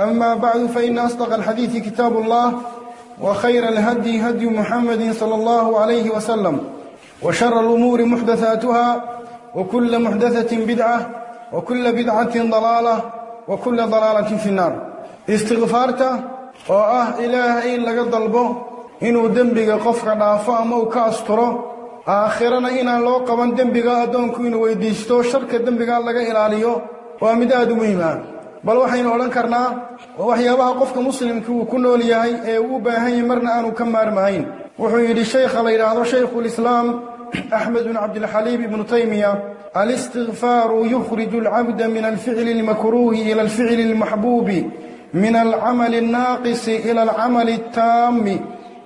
أما بعد فإن أصدق الحديث كتاب الله وخير الهدي هدي محمد صلى الله عليه وسلم وشر الأمور محدثاتها وكل محدثة بدعة وكل بدعة ضلالة وكل ضلالة في النار استغفارته oo ah ilaahay in laga dalbo inuu dembiga qofka dhaafo ama uu ka asturo aakhirana inaan loo qaban dembiga addoonku inuu weydiisto sharka dembiga laga ilaaliyo waa mid aad u muhiim ah bal waxaynu odhan karnaa waa waxyaabaha qofka muslimka uu ku nool yahay ee uu u baahan yahay marna aanu ka maarmahayn. Wuxuu yidhi shaykha la yidhaahdo shaykhulislaam axmed bin cabdilxaliim ibnu taymiya alistikfaaru yukhriju alcabda min alficli almakruuhi ila alficli almaxbuubi min alcamali alnaaqisi ila alcamali altaami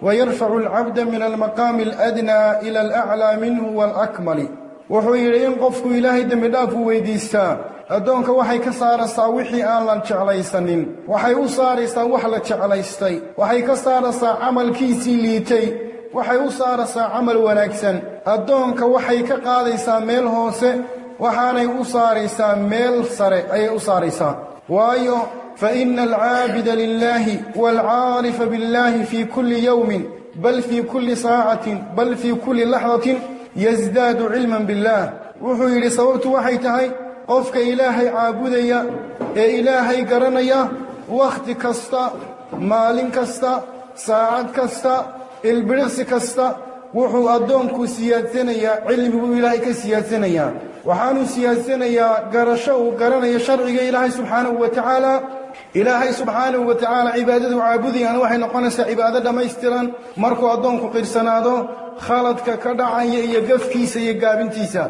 wayarfacu alcabda min almaqaami aladnaa ila alaclaa minhu walakmali wuxuu yidhi in qofku ilaahay dembidhaafuu weydiistaa addoonka waxay ka saaraysaa wixii aan la jeclaysanin. Waxay u saaraysaa wax la jeclaystay. Waxay ka saaraysaa camalkiisii liitay. Waxay u saaraysaa camal wanaagsan. Addoonka waxay ka qaadaysaa meel hoose. Waxaanay u saaraysaa meel sare. Ayay u saaraysaa. Waayo fa ina alcaabida lilaahi waalcaarifa billaahi fii kulli yowmin bal fii kulli saacatin bal fii kulli laxdatin yasdaadu cilman billaah wuxuu yidhi sababtu waxay tahay qofka ilaahay caabudaya ee ilaahay garanaya wakhti kasta maalin kasta saacad kasta ilbiriqsi kasta wuxuu addoonku siyaadsanayaa cilmi buu ilaahay ka siyaadsanayaa waxaanuu siyaadsanayaa garasho uu garanayo sharciga ilaahay subxaanahu wa tacaala. Ilaahay subxaanahu wa tacaala cibaadadu caabudayaan waxay noqonaysaa cibaado dhammaystiran markuu addoonku qirsanaado khaladka ka dhacaya iyo gafkiisa iyo gaabintiisa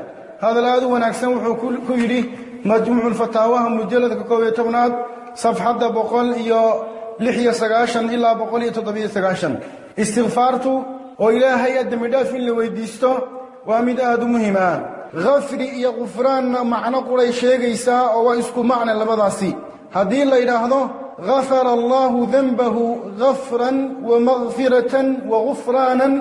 hadal aad u wanaagsan wuxuu ku yidhi majmuuculfataawaha mujalladka koob iyo tobnaad safxadda boqol iyo lix iyo sagaashan ilaa boqol iyo toddobiyo sagaashan. Istikfaartu oo ilaahay dembidhaaf in la weydiisto waa mid aad u muhiim ah. Khafri iyo kufraanna macno quray sheegaysaa oo waa isku macna labadaasi. Haddii la yidhaahdo gafara allahu denbahu gafran wa makfiratan wa gufraanan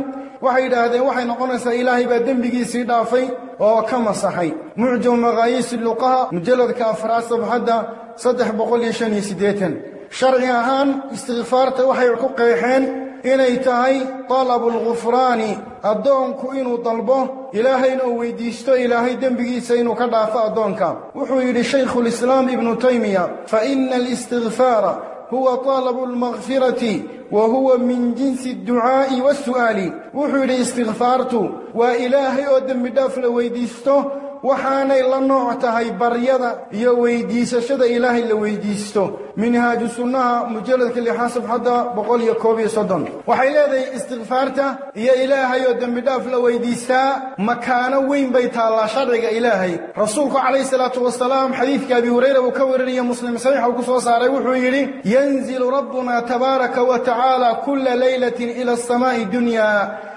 waxay yidhaahdeen waxay noqonaysaa ilaahay baa dembigiisii dhaafay oo ka masaxay. Mucjam makaayiisi luqaha mujalladka afraad sabxadda saddex boqol iyo shan iyo siddeetan. Sharci ahaan istikfaarta waxay ku qeexeen inay tahay talabu lgufraani addoonku inuu dalbo ilaahayna uu weydiisto ilaahay dembigiisa inuu ka dhaafo addoonka. Wuxuu yidhi shaykhulislaam ibnu taymiya fa ina alistikfaara هو طالب المغفرة وهو من جنس الدعاء والسؤال. وحول استغفارته وإلهي أدم دفل ويدستو waxaanay la nooc tahay baryada iyo weydiisashada ilaahay la weydiisto. Minhaaju sunnaha mujalladka lixaa sabxadda boqol iyo koob iyo soddon. Waxay leedahay istikfaarta iyo ilaahay oo dembidhaaf la weydiistaa. Makaano weyn bay taallaa sharciga ilaahay. Rasuulku calayhi salaatu wasalaam xadiidka abi hurayra uu ka warinaya muslim saxiixa uu ku soo saaray wuxuu yidhi yanzilu rabbuna tabaaraka wa tacaala kulla leylatin ila asamaa'i dunya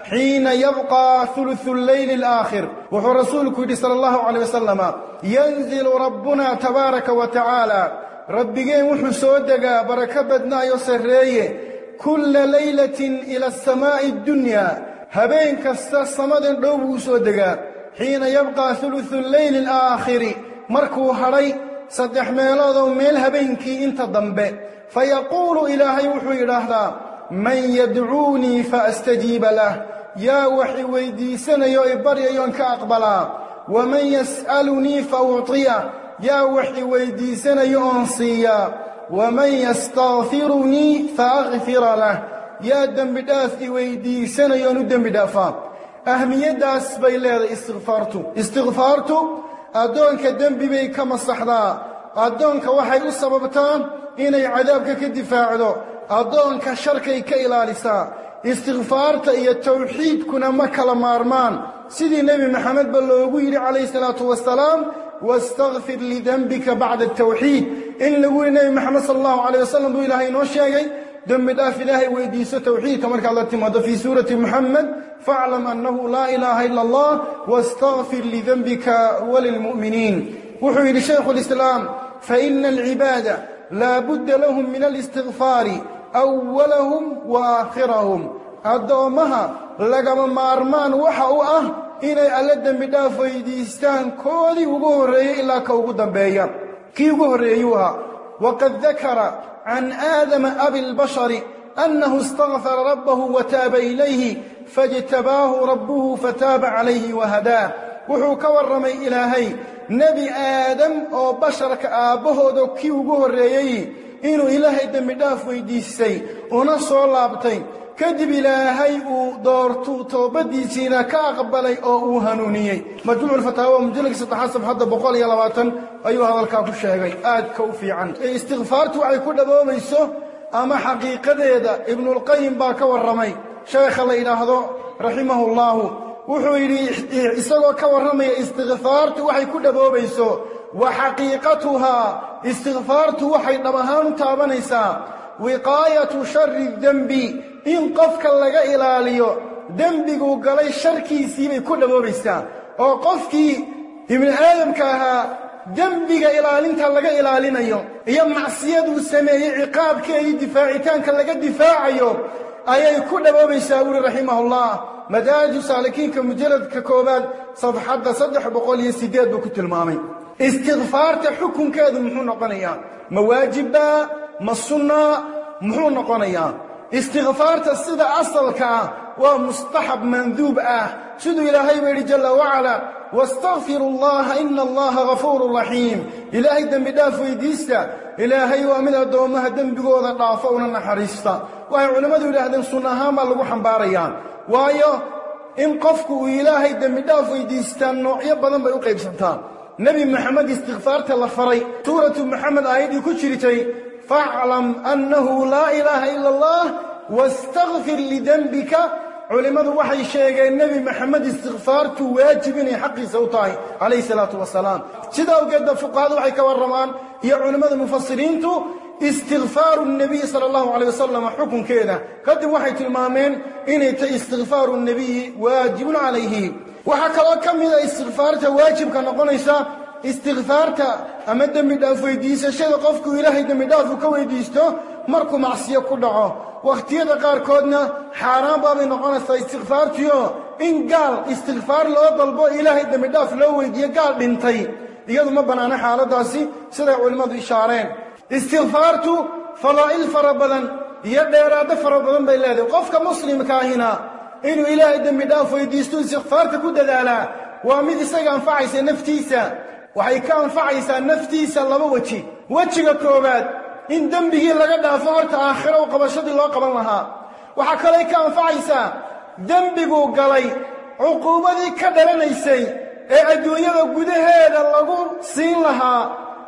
حين يبقى ثلث الليل الآخر. وهو رسولك صلى الله عليه وسلم. ينزل ربنا تبارك وتعالى. ربكين وحو سودقا بركة بدنا يسرية. كل ليلة إلى السماء الدنيا. هبين كستا صمد دوبو سودقا حين يبقى ثلث الليل الآخر. مركو حري صدح ميلادو ميل هبينكي انت ضمب فيقول إلهي وحو إلهنا من يدعوني فأستجيب له. Fa yaa wax i weydiisanayo i baryayoon ka aqbalaa waman yas'alunii fa ucطiya yaa wax i weydiisanayo oon siiyaa waman yastakfirunii faakfira lah yaa dembi dhaaf i weydiisanayoon u dembi dhaafaa ahmiyaddaas bay leedahay istikfaartu istikfaartu addoonka dembi bay ka masaxdaa. Addoonka waxay u sababtaa inay cadaabka ka difaacdo. Addoonka sharkay ka ilaalisaa istikfaarta iyo tawxiidkuna ma kala maarmaan. Sidii nebi maxamed ba loogu yidhi calayhi salaatu wasalaam wastakfir lidembika bacda atawxiid in lagu yidhi nebi maxamed sala allahu calayh wasalam buu ilaahay inoo sheegay dembi dhaaf ilaahay weydiiso tawxiidka markaad la timaado fii suurati muxamed faaclam annahu laa ilaaha ila allah wastakfir lidembika walilmu'miniin wuxuu yidhi shaykhu lislaam faina alcibaada laa budda lahum min alistikfaari أولهم وآخرهم. أدومها لقم مارمان وحاو أه إني ألا دمدا فيديستان كودي وقوه رأيه إلا كوكو دمبايا كي وقوه رأيوها وقد ذكر عن آدم أبي البشر أنه استغفر ربه وتاب إليه فاجتباه ربه فتاب عليه وهداه. وحوك ورمي إلهي نبي آدم أو بشرك آبهو دو كي وقوه رأيه inuu ilaahay dembi dhaaf weydiistay una soo laabtay. Kadib ilaahay uu doortuu toobaddiisiina ka aqbalay oo uu hanuuniyey. Majmuuculfataawa mujalladka saddexaad safxadda boqol iyo labaatan ayuu hadalkaa ku sheegay. Aadka u fiican. Istikfaartu waxay ku dhaboobayso ama xaqiiqadeeda ibnulqayim baa ka warramay. Sheekha la yidhaahdo raximahullahu wuxuu yidhi isagoo ka warramaya istikfaartu waxay ku dhaboobayso wa xaqiiqatuhaa istikfaartu waxay dhab ahaan u taabanaysaa wiqaayatu shari dembi in qofka laga ilaaliyo dembiguu galay sharkiisii bay ku dhaboobaysaa. Oo qofkii ibni aadamka ahaa dembiga ilaalinta laga ilaalinayo iyo macsiyaduu sameeyey ciqaabkeedii difaacitaanka laga difaacayo ayay ku dhaboobaysaa buuri raximahullah. Madaaju saalikiinka mujalladka koowaad safxadda saddex boqol iyo siddeed buu ku tilmaamay istikfaarta xukunkeedu muxuu noqonayaa? Ma waajibbaa ma sunnaa muxuu noqonayaa? Istikfaarta sida asalka ah waa mustaxab manduub ah. Siduu ilaahay ba yidhi jalla wacala wastakfiru allaha ina allaha gafuurun raxiim ilaahay dembi dhaaf weydiista. Ilaahay waa mid addoommaha dembigooda dhaafo una naxariista. Waxay culimmadu yidhaahdeen sun ahaan baa lagu xambaarayaa waayo in qofku uu ilaahay dembi dhaaf weydiistaa noocyo badan bay u qaybsantaa nebi moxamed istikfaarta la faray. Suuratu moxamed aayaddii ku jirtay faclam annahu laa ilaaha ila allah wastakfir lidembika culimmadu waxay sheegeen nebi maxamed istikfaartu waajib inay xaqiisa u tahay calayhi salaatu wasalaam. Sida awgeedba fuqahadu waxay ka warramaan iyo culimmada mufasiriintu istikfaaru nebiy sala allahu calayh wasalam xukunkeeda. Kadib waxay tilmaameen inay tahay istikfaaru nebiyi waajibun calayhi waxaa kaloo ka mida istikfaarta waajibka noqonaysa istikfaarta ama dembi dhaaf weydiisashada qofku ilaahay dembi dhaafu ka weydiisto markuu macsiyo ku dhaco. Wakhtiyada qaarkoodna xaaraan baabay noqonaysaa istikfaartiio in gaal istikfaar loo dalbo ilaahay dembi dhaaf loo weydiiyo gaal dhintay. Iyadu ma bannaano xaaladdaasi siday culimmadu ishaareen. Istikfaartu fadaa'il fara badan iyo dheeraado fara badan bay leedahay. Qofka muslimka ahina inuu ilaahay dembi dhaaf weydiisto istikfaarta ku dadaalaa waa mid isaga anfacaysa naftiisa. Waxay ka anfacaysaa naftiisa laba weji. Wejiga koowaad in dembigii laga dhaafo horta aakhiro u qabashadii loo qaban lahaa. Waxaa kaley ka anfacaysaa dembiguu galay cuquubadii ka dhalanaysay ee adduunyada gudaheeda lagu siin lahaa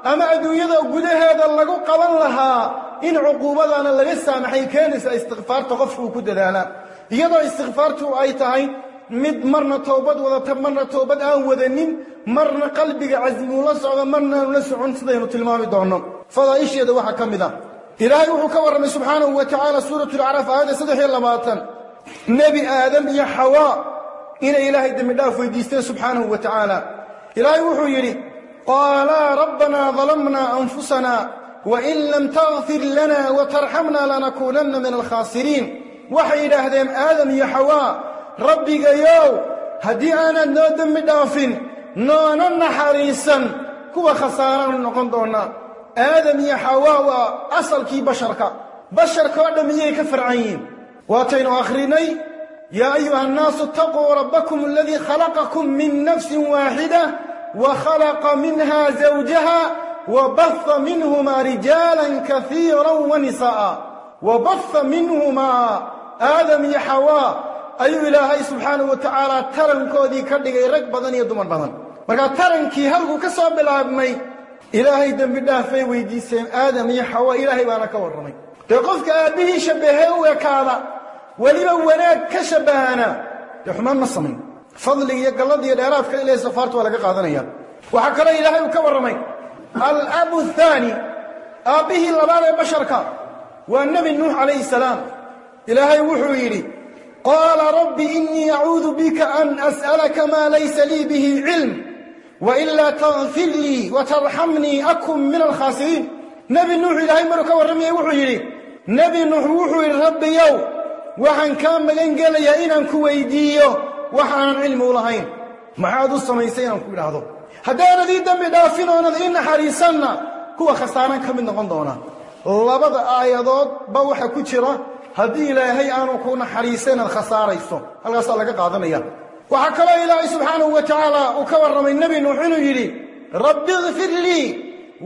ama adduunyada gudaheeda lagu qaban lahaa in cuquubadana laga saamaxay keenaysaa istikfaarta qofku uu ku dadaalaa iyadoo istikfaartu ay tahay mid marna toobad wadata marna toobad aan wadanin marna qalbiga casmuu la socdo marna aanu la socon sidaynu tilmaami doonno. Fadaa'isheeda waxaa ka mid a ilaahay wuxuu ka warramay subxaanahu wa tacaala suuratu lacraaf aayadda saddex iyo labaatan. Nebi aadam iyo xawaa inay ilaahay dembi dhaaf weydiisteen subxaanahu wa tacaala. Ilaahay wuxuu yidhi qaalaa rabbanaa dalamnaa anfusana wain lam takfir lana watarxamna lanakuunanna min alkhaasiriin waxay yidhaahdeen aadam iyo xawaa rabbigayow haddii aanad noo dembi dhaafin noona naxariisan kuwa khasaaranu noqon doonaa aadam iyo xawaa waa asalkii basharka basharka oo dhammi yay ka farcan yihiin waataynu akhrinay يا أيها الناس اتقوا ربكم الذي خلقكم من نفس واحدة وخلق منها زوجها وبث منهما رجالا كثيرا ونساء وبث منهما aadam iyo xawaa ayuu ilaahay subxaanahu wa tacaala tarankoodii ka dhigay rag badan iyo dumar badan. Markaa tarankii halkuu ka soo bilaabmay ilaahay dembi dhaafay weydiiseen aadam iyo xawa ilaahay baana ka warramay. Dee qofka aabbihii shabbahee u ekaada weliba wanaag ka shabbahana dee xumaan ma samayn. Fadliga iyo gallada iyo dheeraadka ilaahay safaarta waa laga qaadanaya. Waxaa kaloo ilaahay uu ka warramay. Alabu thaani aabbihii labaad ee basharka waa nebi nuux calayhi salaam ilaahay wuxuu yidhi qaala rabbi innii acuudu bika an as'alaka maa laysa lii bihi cilm wailaa takfir lii watarxamnii akun min alkhaasiriin. Nebi nuux ilaahay maruu ka warramayay wuxuu yidhi nebi nuux wuxuu yidhi rabbiyow waxaan kaa magan gelayaa inaan ku weydiiyo waxaanan cilmi u lahayn. Maxaad u samaysay inaan ku idhaahdo? Haddaanad ii dembi dhaafin ii naxariisanna kuwa khasaaran ka mid noqon doona. Labada aayadoodba waxa ku jira haddii ilaahay aanu ku naxariisa inaad khasaarayso halkaasaa laga qaadanaya. Waxaa kaloo ilaahay subxaanahu wa tacaala uu ka warramay nebi nuux inuu yidhi rabbi ikfir lii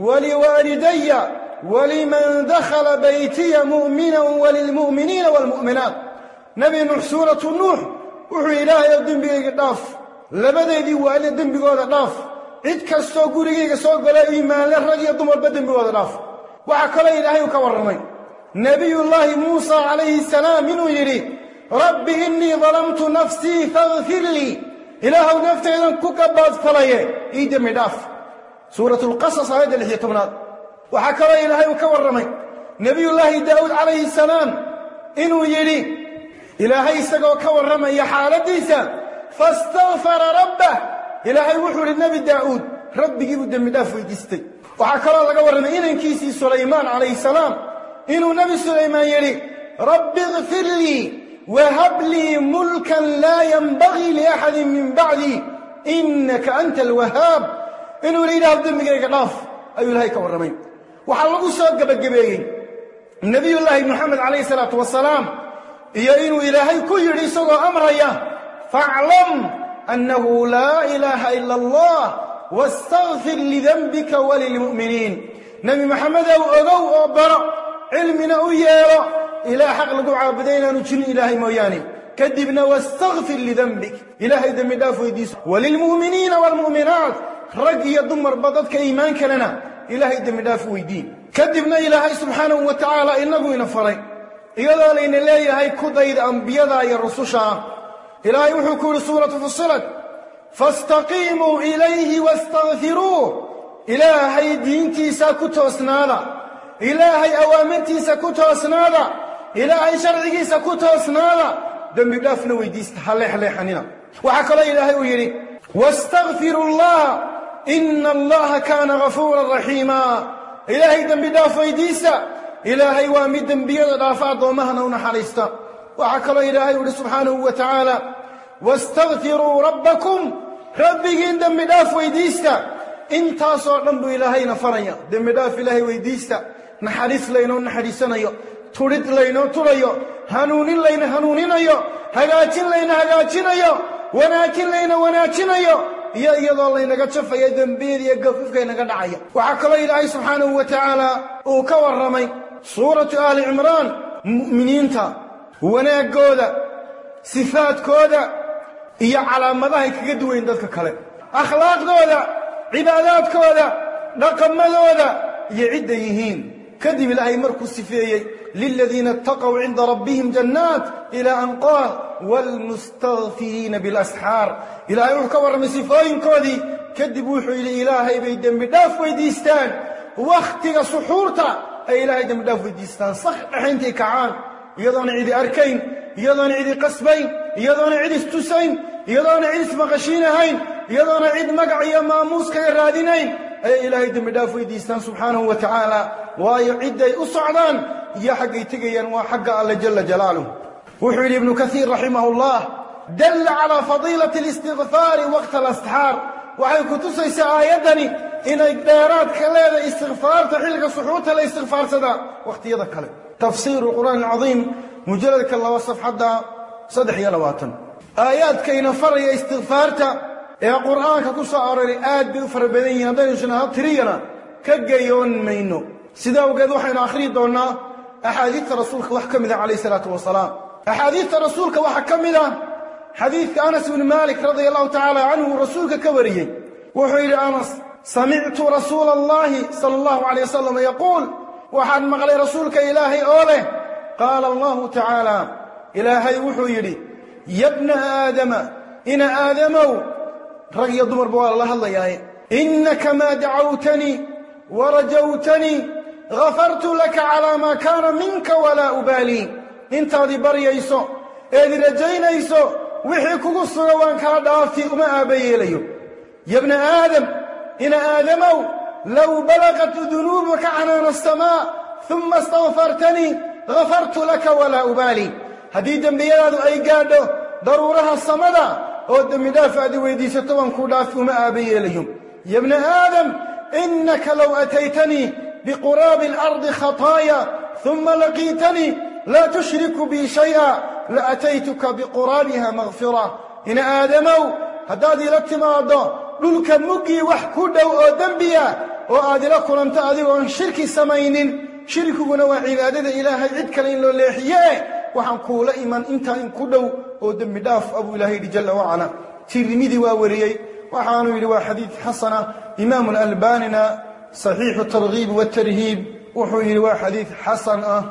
waliwaalidaya waliman dakhala baytiya mu'minan walilmu'miniina waalmu'minaat nebi nuux suuratu nuux wuxuu ilaahay oo dembigayga dhaaf labadeedii waalida dembigooda dhaaf cid kastoo gurigayga soo galo iimaanle rag iyo dumarba dembigooda dhaaf. Waxaa kaloo ilaahay uu ka warramay nebiyullaahi muusa calayhi salaam inuu yidhi rabbi innii dalamtu nafsii fakfir lii ilaahuw naftaydan ku gabaadfalaye ii dembi dhaaf suuratulqasas aayadda lix iyo tobnaad. Waxaa kaloo ilaahay uu ka warramay. Nebiyullaahi daa'uud calayhi salaam inuu yidhi ilaahay isagoo ka warramaya xaaladdiisa fastakfara rabbah ilaahay wuxuu idhi nebi daa'uud rabbigii buu dembi dhaaf weydiistay. Waxaa kaloo laga warramay inankiisii sulaymaan calayhi salaam إلى نبي سليمان يري رب اغفر لي وهب لي ملكا لا ينبغي لأحد من بعدي إنك أنت الوهاب. إنه ريد عبد المجرد قناف أيها الهيك والرمين وحال الله سوق بقبيين النبي الله محمد عليه الصلاة والسلام يا يأين إلهي كل رسول أمري فاعلم أنه لا إله إلا الله واستغفر لذنبك وللمؤمنين. نبي محمد أغو أبرأ علمنا أيارا إلى حق لقوع عبدين نجل إلهي موياني. كذبنا واستغفر لذنبك. إلهي دم دافو يديس. وللمؤمنين والمؤمنات رقي يضم ربطتك إيمانك لنا إلهي دم دافو يدين. كذبنا إلهي سبحانه وتعالى إنه ينفرين إذا لين الله يهي كذا إذا أنبيا ذا يرسوشا إلهي وحكو لسورة فصلت. فاستقيموا إليه واستغفروه. إلهي دينتي ساكت وسنالا إلهي أوامرتي سكوتو أسنادا إلهي شرعي سكوتو أسنادا دم بدفن ويديست هلح لحنينا وحكى الله إلهي ويري واستغفر الله إن الله كان غفورا رحيما. إلهي دم بدف ويديست إلهي وامد دم بيض دافع ضومهنا ونحريستا. وحكى الله إلهي ولي سبحانه وتعالى واستغفروا ربكم. ربك إن دم بدف ويديست إن صعدن بو إلهي نفرن دم بدف إلهي ويديست naxariis laynoo naxariisanayo tudhid laynoo tudhayo hanuunin layna hanuuninayo hagaajin layna hagaajinayo wanaajin layna wanaajinayo iyo iyadoo laynaga jafaya dembiyada iyo gafufka inaga dhacaya waxaa kaloo ilaahay subxaanahu wa tacaala uu ka warramay suuratu aali cimraan mu'miniinta wanaaggooda sifaadkooda iyo calaamadahay kaga duwayn dadka kale. Akhlaaqdooda cibaadaadkooda dhaqamadooda iyo cidday yihiin كذب الله مركو سفيي للذين اتقوا عند ربهم جنات إلى أن قال والمستغفرين بالأسحار. إلى أن من الرمسفين كذي كذبوا إلى إلهي بيدن بداف ويديستان. واختي سحورتا. أي إلهي دم بداف ويديستان. صح أحين كعان يضان عيد أركين. يضان عيد قصبين. يضان عيد استوسين. يضان اسم غشينهين يضان عيد مقعي يا ماموس كيرادينين. Ayay ilaahay dembi dhaaf weydiistaan subxaanahu wa tacaala waayo cidday u socdaan iyo xaggay tegayaan waa xagga alle jala jalaaluh wuxuu yidhi ibnu kaiir raximah اllah dalla calaa fadiilati اlistikfaari waqta alasxaar. Waxay ku tusaysaa aayaddani inay dheeraad ka leedahay istikfaarta xilliga suxuurta la istikfaarsadaa wakhtiyada kale. Tafsiiru qur'aan alcadiim mujalladka laba safxadda saddex iyo labaatan. Aayaadkayna faraya istikfaarta ee qur'aanka ku soo aroray aad bay u fara badan yihiin. Haddaynu shanaha tiriyana ka gayoon mayno. Sidaa awgeed waxaynu akhriyi doonnaa axaadiidta rasuulka wax ka mid ah calayh salaatu wasalaam axaadiidta rasuulka waxaa ka mid ah xadiidka anas ibni maalik radia allahu tacaala canhu uu rasuulka ka wariyey. Wuxuu yidhi anas samictu rasuula allahi sala allahu calay wasalam yaquul. Waxaan maqlay rasuulka ilaahay oo leh. Qaala allahu tacaala ilaahay wuxuu yidhi yabna aadama ina aadamow rag iyo dumarba waa lala hadlayaaye innaka maa dacawtanii warajawtanii gafartu laka calaa maa kaana minka walaa ubaalii intaadii baryayso eedi rajaynayso wixii kugu suga waan kaa dhaafi uma aabba yeelayo. Yabna aadam ina aadamow low balagat dunuubuka canaana asamaa uma istakfartanii gafartu laka walaa ubaalii haddii dembiyadaadu ay gaadho daruuraha samada oo dembidhaaf aad i weyddiisato waan kuu dhaafi uma aabba yeelayo yabna aadam innaka low ataytanii biquraabi alardi khataaya uma laqiitanii laa tushriku bii shay'a laataytuka biquraabiha makfira ina aadamow haddaad ila timaaddo dhulka muggii wax ku dhow oo dembiya oo aad ila kulanto adigoon shirki samaynin shirkiguna waa cibaadada ilaahay cid kale in loo leexiye waxaan kuula iman intaa in ku dhow oo dembi dhaaf abuu ilahay yidhi jalla wacala tirmidi waa wariyey waxaanuu yidhi waa xadiid xasana imaamu alalbanina saxiixu targhiib watarhiib wuxuu yidhi waa xadiid xasan ah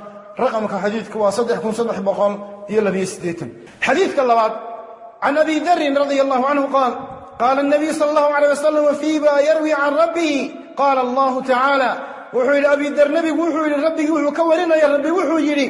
raqamka xadiidku waa saddex kun saddex boqol iyo labiyo siddeetan xadiidka labaad can abi darin radia allahu canhu qaal qaala الnabiyu sala allahu alيyh wasalam fiima yarwi can rabbihi qaala allahu tacaala wuxuu yidhi abi dar nebigu wuxuu yidhi rabbigii wuxuu ka warinaya rabbi wuxuu yidhi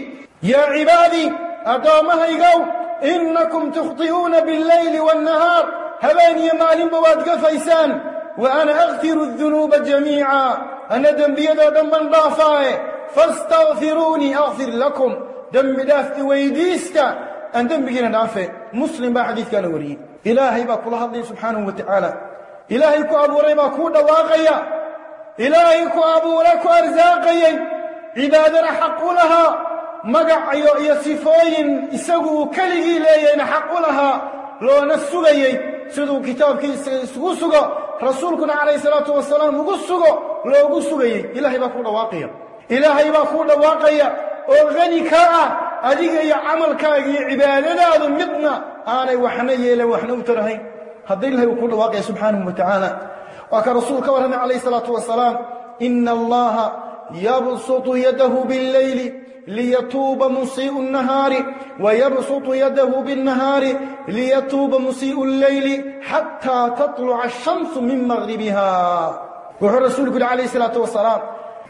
yaa cibaadii addoommahaygow إنكم تخطئون بالليل والنهار. هباني مالين بواد قفيسان وأنا أغفر الذنوب جميعا. أنا دنبي دنبا ضافاي. فاستغفروني أغفر لكم. دنب دافت ويديستا أن دنبينا دافي مسلم بحديث كان وريد إلهي باك الله سبحانه وتعالى. إلهي كو أبو ريبا كو إلهي كو أبو أرزاقيا. عبادنا حق لها magacayo iyo sifooyin isagu keligii leeyahayna xaq u lahaa loona sugayey siduu kitaabkiisa isugu sugo rasuulkuna calayhi salaatu wasalaam ugu sugo loogu sugayey ilaahay baa kuu dhawaaqaya ilaahay baa kuu dhawaaqaya oo hani kaa ah adiga iyo camalkaaga iyo cibaadadaadu midna aanay waxna yeelan waxna u tarahayn hadda ilahay uu kuu dhawaaqaya subxaanahu wa tacaala waa ka rasuul ka warramay calayhi salaatu wasalaam ina allaha yabsutu yadahu billayli ليتوب مسيء النهار ويبسط يده بالنهار ليتوب مسيء الليل حتى تطلع الشمس من مغربها. وهو رسول عليه الصلاة والسلام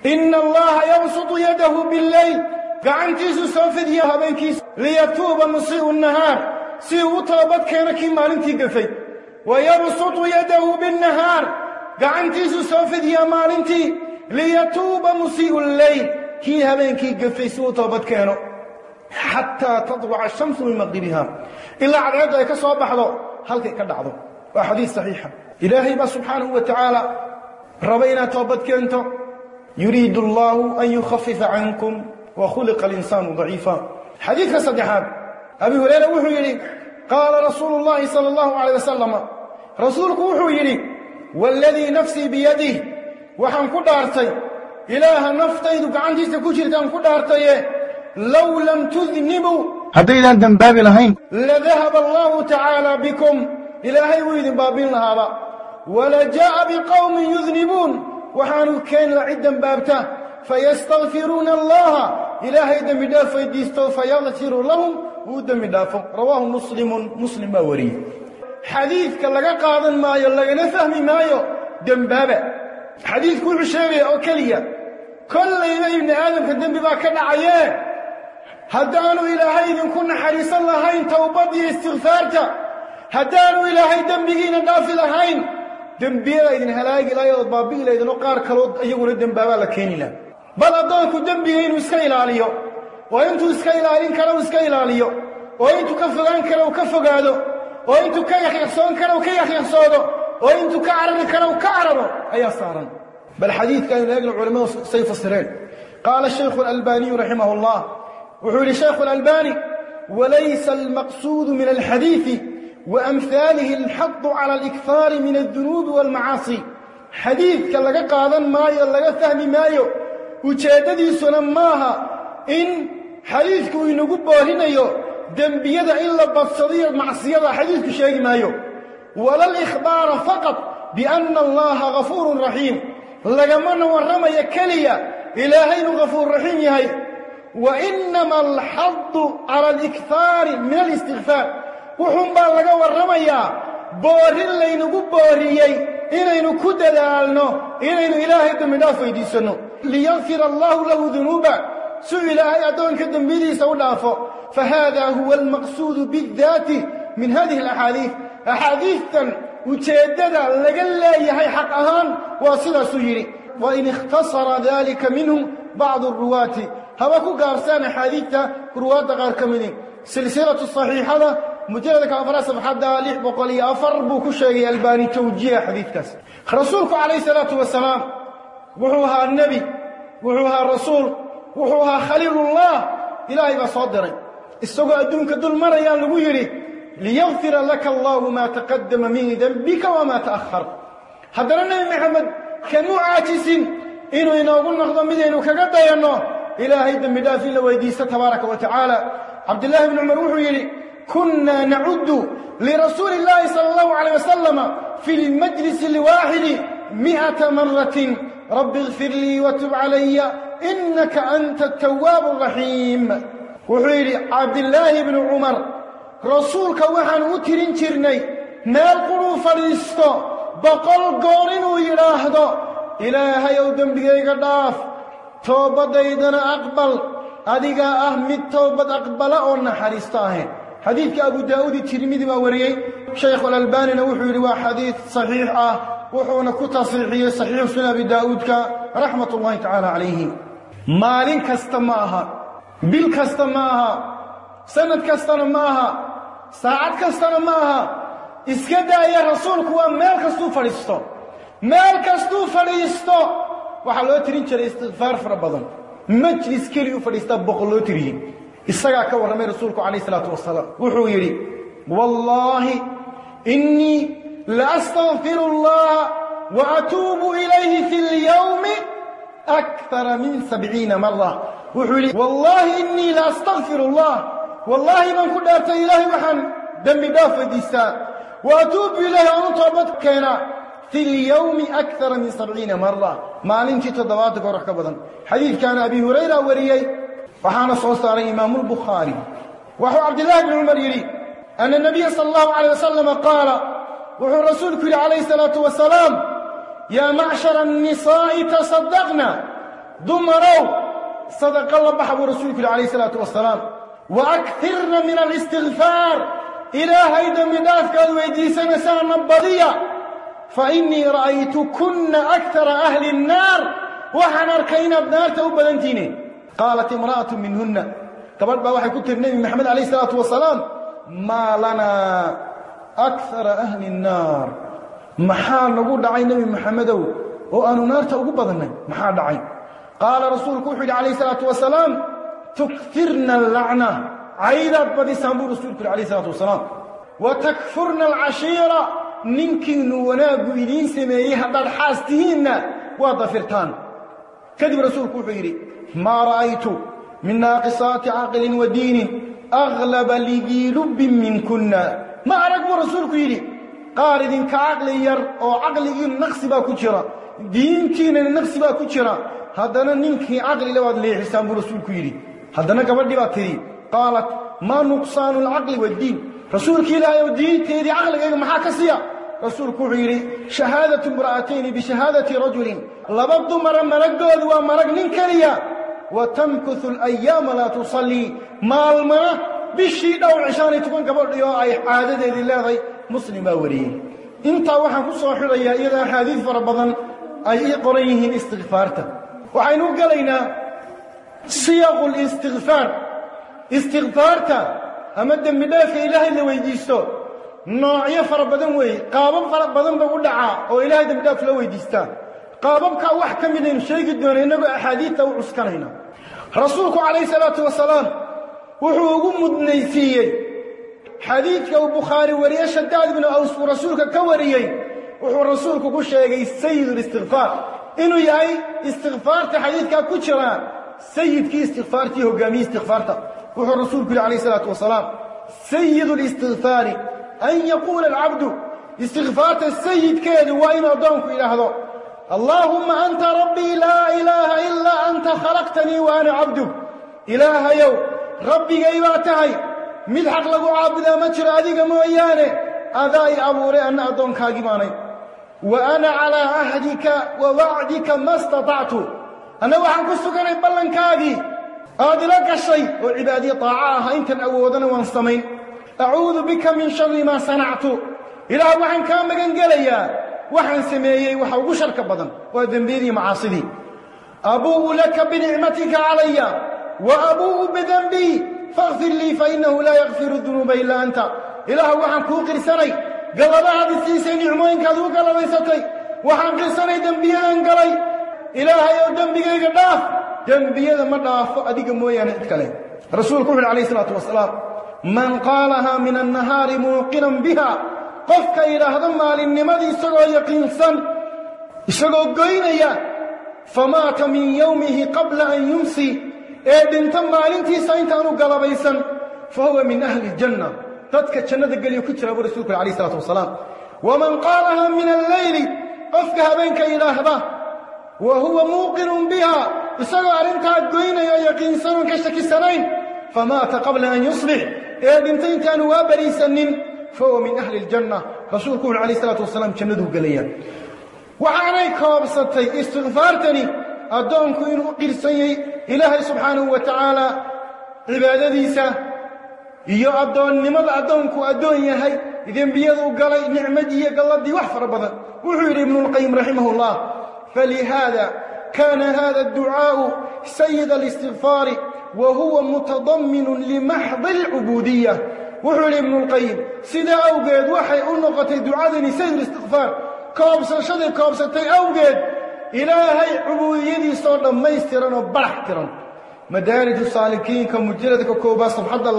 إن الله يبسط يده بالليل. قعن تيسو سوفد يا هبنكيس ليتوب مسيء النهار. سيء وطابت كيركي ما لنتي قفي ويبسط يده بالنهار. قعن تيسو سوفد يا ما لنتي ليتوب مسيء الليل. كي هبين كي قفي سوى طلبت كينو حتى تطلع الشمس من مغربها. إلا على عدو يكسوا بحضو هل كي كد عضو وحديث صحيحة إلهي با سبحانه وتعالى ربينا طلبت كينتو يريد الله أن يخفف عنكم وخلق الإنسان ضعيفا. حديث صدحان أبي هريرة وحو يري. قال رسول الله صلى الله عليه وسلم. رسولك وحو يري. والذي نفسي بيده. وحن كدارتين ilaaha naftaydu gacantiisa ku jirtaan ku dhaartaye low lam tudnibuu haddaydaan dembaabi lahayn. ladahaba allahu tacaala bikum ilaahay wuu idin baabin lahaaba. Wala jaa'a biqowmin yudnibuun waxaanu keeni la cid dembaabta fayastakfiruuna allaha ilaahay dembi dhaaf weydiisto fayakfiru lahum wuu dembi dhaafo. Rawaahu muslimun muslim baa wariyey. Xadiidka laga qaadan maayo lagana fahmi maayo dembaaba xadiidku wuxuu sheegaya oo keliya kollayba ibni aadamka dembi baa ka dhacayee. Haddaanu ilaahay idinku naxariisan lahayn towbad iyo istikfaarta haddaanu ilaahay dembigiina dhaafi lahayn dembiyada idin halaagi lahay ood baabi'i laydin oo qaar kalood iyaguna dembaabaa la keeni laha bal addoonku dembiga inuu iska ilaaliyo oo intuu iska ilaalin karo uu iska ilaaliyo oo intuu ka fogaan karo uu ka fogaado oo intuu ka yaxyaxsoon karo uu ka yaxyaxsoodo oo intuu ka carari karo uu ka cararo ayaa saaran بل حديث كان لاجل العلماء سيف السرين قال الشيخ الألباني رحمه الله وحول الشيخ الألباني وليس المقصود من الحديث وأمثاله الحض على الإكثار من الذنوب والمعاصي. حديث كاللقى قادا مايو اللقى فهم مايو وشاددي سنماها إن حديثك ينقبه هنا يو دم بيد إلا بصدي معصي هذا حديثك شيء مايو. ولا الإخبار فقط بأن الله غفور رحيم. Lagamana warramayo keliya ilaahay inuu gafuur raxiim yahay. Wa inama alxadu cala alikhaari min alistikfaar wuxuun baa laga warramayaa boorin laynagu booriyey inaynu ku dadaalno inaynu ilaahay dembi dhaaf weydiisanno liyakfira allahu lahu dunuuba. Suu ilaahay addoonka dembiyadiisa u dhaafo. Fahada huwa almaqsuudu bidaati min hadihi alaxaadiid axaadiidtan ujeeddada laga leeyahay xaq ahaan waa sidaasuu yidhi wain ikhtasara dalika minhum bacdu aruwaati haba ku gaarsaan axaadiidta ruwaadda qaar ka midi silsilatu saxiixada mujaladka afar sabxadda lix boqol iyo afar buu ku sheegay albaani tawjiiha xadiidkaas. Rasuulku calayh salaatu wasalaam wuxuu ahaa nebi wuxuu ahaa rasuul wuxuu ahaa khaliilullah. Ilaahay baa soo diray. Isagoo adduunka dul marayaan lagu yidhi ليغفر لك الله ما تقدم من ذنبك وما تأخر. حضرنا يا محمد كمعاتس إنو إنو قلنا أخضم بذينو كقد يأنو إلهي دم داف إلا ويديس تبارك وتعالى. عبد الله بن عمر روحو يلي كنا نعد لرسول الله صلى الله عليه وسلم في المجلس الواحد مئة مرة. رب اغفر لي وتب علي إنك أنت التواب الرحيم. وحيري عبد الله بن عمر rasuulka waxaan u tirin jirnay meel quluu fadhiisto boqol goor inuu yidhaahdo ilaahay ow dembigayga dhaaf toobaddaydana aqbal adigaa ah mid toobad aqbala oo naxariisto ahayn. Xadiidka abu daa'uudi tirmidi baa wariyey. Shaykhulalbaanina wuxuu yidhi waa xadiid saxiix ah wuxuuna ku tasriixiyey saxiixu sunan abi daa'uudka raxmatullaahi tacaala calayhi maalin kasta ma aha bil kasta ma aha سند كستان معها ساعات كستان معها اسكدا يا رسول كو ميل كستو فريستو ميل فريستو. وحلو ترين جري استغفار في رمضان مجلس فريستا بقلو تري اسغا كو رمي رسول كو عليه الصلاة والسلام. و هو يري والله إني لا استغفر الله وأتوب إليه في اليوم أكثر من سبعين مرة. وحولي والله إني لا استغفر الله wallaahi baan ku dhaartay ilaahay waxaan dembi dhaaf weydiistaa wa atuubu ilayhi aan u toobad keenaa fi lyawmi akara min sabciina mara maalintii toddobaatan goor wax ka badan. Xadiidkaana abi hurayra wariyey waxaana soo saaray imaamu lbukhaari wuxuu cabdillaahi bni cumar yidhi ana nabiya sala allahu calayh wasalama qaala wuxuu rasuulku yidhi calayhi salaatu wasalaam yaa macshara annisaa'i tasaddaqna. Dumarow sadaqa la baxa buu rasuulku yidhi calayhi salaatu wasalaam wa aktirna min alistigfaar ilaahay dembi dhaafkaad weydiisanaysaana badiya fa innii ra'aytukunna akara ahli nnaar waxaan arkay inaad naarta u badantiine qaalat imra'atu minhunna gabadh baa waxay ku tiri nebi maxamed calayh isalaatu wasalaam maa lanaa akara ahli nnaar maxaa nagu dhacay nebi maxamedow oo aanu naarta ugu badannay maxaa dhacay qaala rasuulku wuxuu yidhi calayh isalaatu wasalaam tukfirna allacna caydaad badisaan buu rasuulku yidhi calayh isalaatu wasalaam wa takfurna alcashiira ninkiinnu wanaaggu idiin sameeyey haddaad xaas tihiinna waa dafirtaan. Kadib rasuulku wuxuu yidhi maa ra'aytu min naaqisaati caqlin wa diinin aglaba lidii lubbin minkunna. Ma arag buu rasuulku yidhi qaar idinka caqli yar oo caqligiinu naqsi baa ku jira diintiinana naqsi baa ku jira. Haddana ninkii caqlile waad leexisaan buu rasuulku yidhi haddana gabadhii baa tidhi qaalat maa nuqsaanu alcaqli waaddiin rasuulki ilaahay oo diinteedii caqligayga maxaa ka siya rasuulku wuxuu yidhi shahaadatu imra'atayni bishahaadati rajulin laba dumara maragoodu waa marag nin keliya wa tamkuthu alayaama laa tusallii maalmana bishii dhowr cishaanay tukan gabadhi oo ay caadadeedii leedahay muslim baa wariyey intaa waxaan ku soo xidhayaa iyadoo axaadiid fara badan ay ii qoran yihiin istikfaarta waxaynu gelaynaa siyaqu listikfaar istikfaarta ama dembi dheefka ilaahay la weydiisto noocyo fara badan weeye qaabab fara badan ba u dhacaa oo ilaahay dembi dhaaf loo weydiistaa qaababkaa wax ka midaynu sheegi doona innagoo axaadiidta u cuskanayna rasuulku calayhi salaatu wasalaam wuxuu ugu mudnaysiiyey xadiidka uu bukhaari wariye shadaad ibnu aws uu rasuulka ka wariyey wuxuu rasuulku ku sheegay sayid listikfaar inuu yahay istikfaarta xadiidkaa ku jira sayidkii istikfaartii hogaamiyey istikfaarta wuxuu rasuulku yihi alayh isalaatu wasalaam sayid listikfaari an yaquula alcabdu istikfaarta sayidkeedu waa inuu addoonku idhaahdo allaahumma anta rabbii laa ilaaha ilaa anta khalaqtanii wa ana cabduk ilaahayow rabbigay baa tahay mid xaq lagu caabudaa ma jiro adiga mooyaane adaa i abuuray anna addoonkaagii baanay. Wa ana calaa cahdika wa wacdika ma statactu anna waxaan ku suganay ballankaagii. Aad ila gashay oo cibaadiye taaca aha intan awoodana waan samayn. Acuudu bika min shari maa sanactu. Ilaah waxaan kaa magan gelayaa. Waxaan sameeyey waxa ugu sharka badan waa dembiyadii macaasidii. Abuu'u laka binicmatika calaya wa abuu'u bidenbii fakhfir lii fainahu laa yakfiru dunuuba ilaa anta. Ilaah waxaan kuu qirsanay galladahaad isiisay nicmooyinkaad u galladaysatay. Waxaan qirsanay dembiyadan galay إلهي ودمبي إيجا داف دمبي إذا ما داف أديك موية نتكلم رسول الله عليه الصلاة والسلام من قالها من النهار موقنا بها قف كيرا هذا ما لنمدي سرع يقين سن سرع قين يا فمات من يومه قبل أن يمسي إيه ابن تم مالنتي سين تانو قلبي سن فهو من أهل الجنة. تتك تشند قال يكتر أبو رسول الله عليه الصلاة والسلام ومن قالها من الليل قف إلى هذا. Wa huwa muuqinun biha. Isagoo arrintaa goynaya yaqiinsanon ka shakisanayn. Famaata qabla an yusbix ee dhintay intaanu waa bariisanin. Fahuwa min ahli iljanna rasuulku wuxu alayh isalaatu wasalaam jannaduu gelaya waxaanay koobsatay istikfaartani addoonku inuu u qirsan yahay ilaahay subxaanahu wa tacaala cibaadadiisa iyo addoonnimada addoonku addoon yahay dembiyaduu galay nicmadii iyo galladii wax fara badan. Wuxuu yidhi ibnulqayim raximah ullah hada adducaa'u sayid alistikfaari wa huwa mutadaminun limaxdi alcubuudiya wuxuu yidhi ibnulqayim sidaa awgeed waxay u noqotay ducadani sayid listikfaar koobsashaday koobsatay awgeed ilaahay cubuudiyadiisoo dhammaystiran oo barax tiran madaariju saalikiinka mujaladka koobaad sabxadda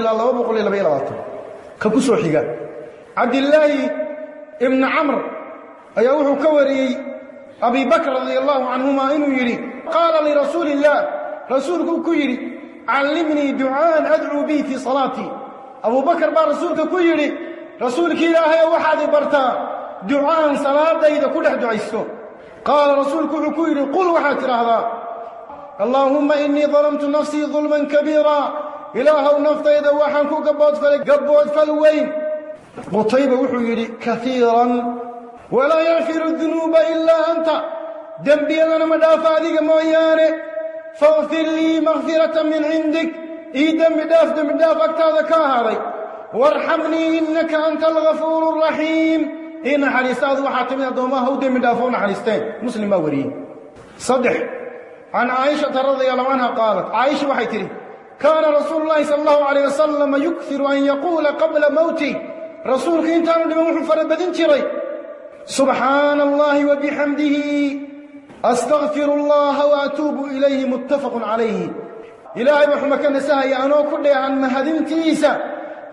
ilaa ka ku soo xiga cabdillaahi ibni camr ayaa wuxuu ka wariyey abi bakr radia allahu canhuma inuu yidhi qaala lirasuuli illaah rasuulku ku yidhi callimnii ducaaan adcuu bihi fii salaatii abuu bakar baa rasuulka ku yidhi rasuulkii ilaahayo waxaad i bartaa ducaan salaadayda ku dhex ducaysto qaala rasuulku wuxuu ku yidhi qul waxaad tidhaahdaa allaahumma innii dalamtu nafsii dulman kabiira ilaahow naftayda waxaan ku gabboodfalay gabboodfal weyn qutayba wuxuu yidhi kaiiran ولا يغفر الذنوب إلا أنت. دنبي أنا مدافع ديك موياني فاغفر لي مغفرة من عندك. إي دم داف دم داف أكتا ذكاهري وارحمني إنك أنت الغفور الرحيم. إن حريصة حريستاد وحاتم دوما هو دم دافون حريستين مسلم أورين صدح. عن عائشة رضي الله عنها قالت عائشة وحيتري كان رسول الله صلى الله عليه وسلم يكثر أن يقول قبل موتي رسولك إنت أنا دم وحفر بدنتري سبحان الله وبحمده أستغفر الله وأتوب إليه متفق عليه. إلى محمد كان سهي أنا كل عن مهدين تيسا.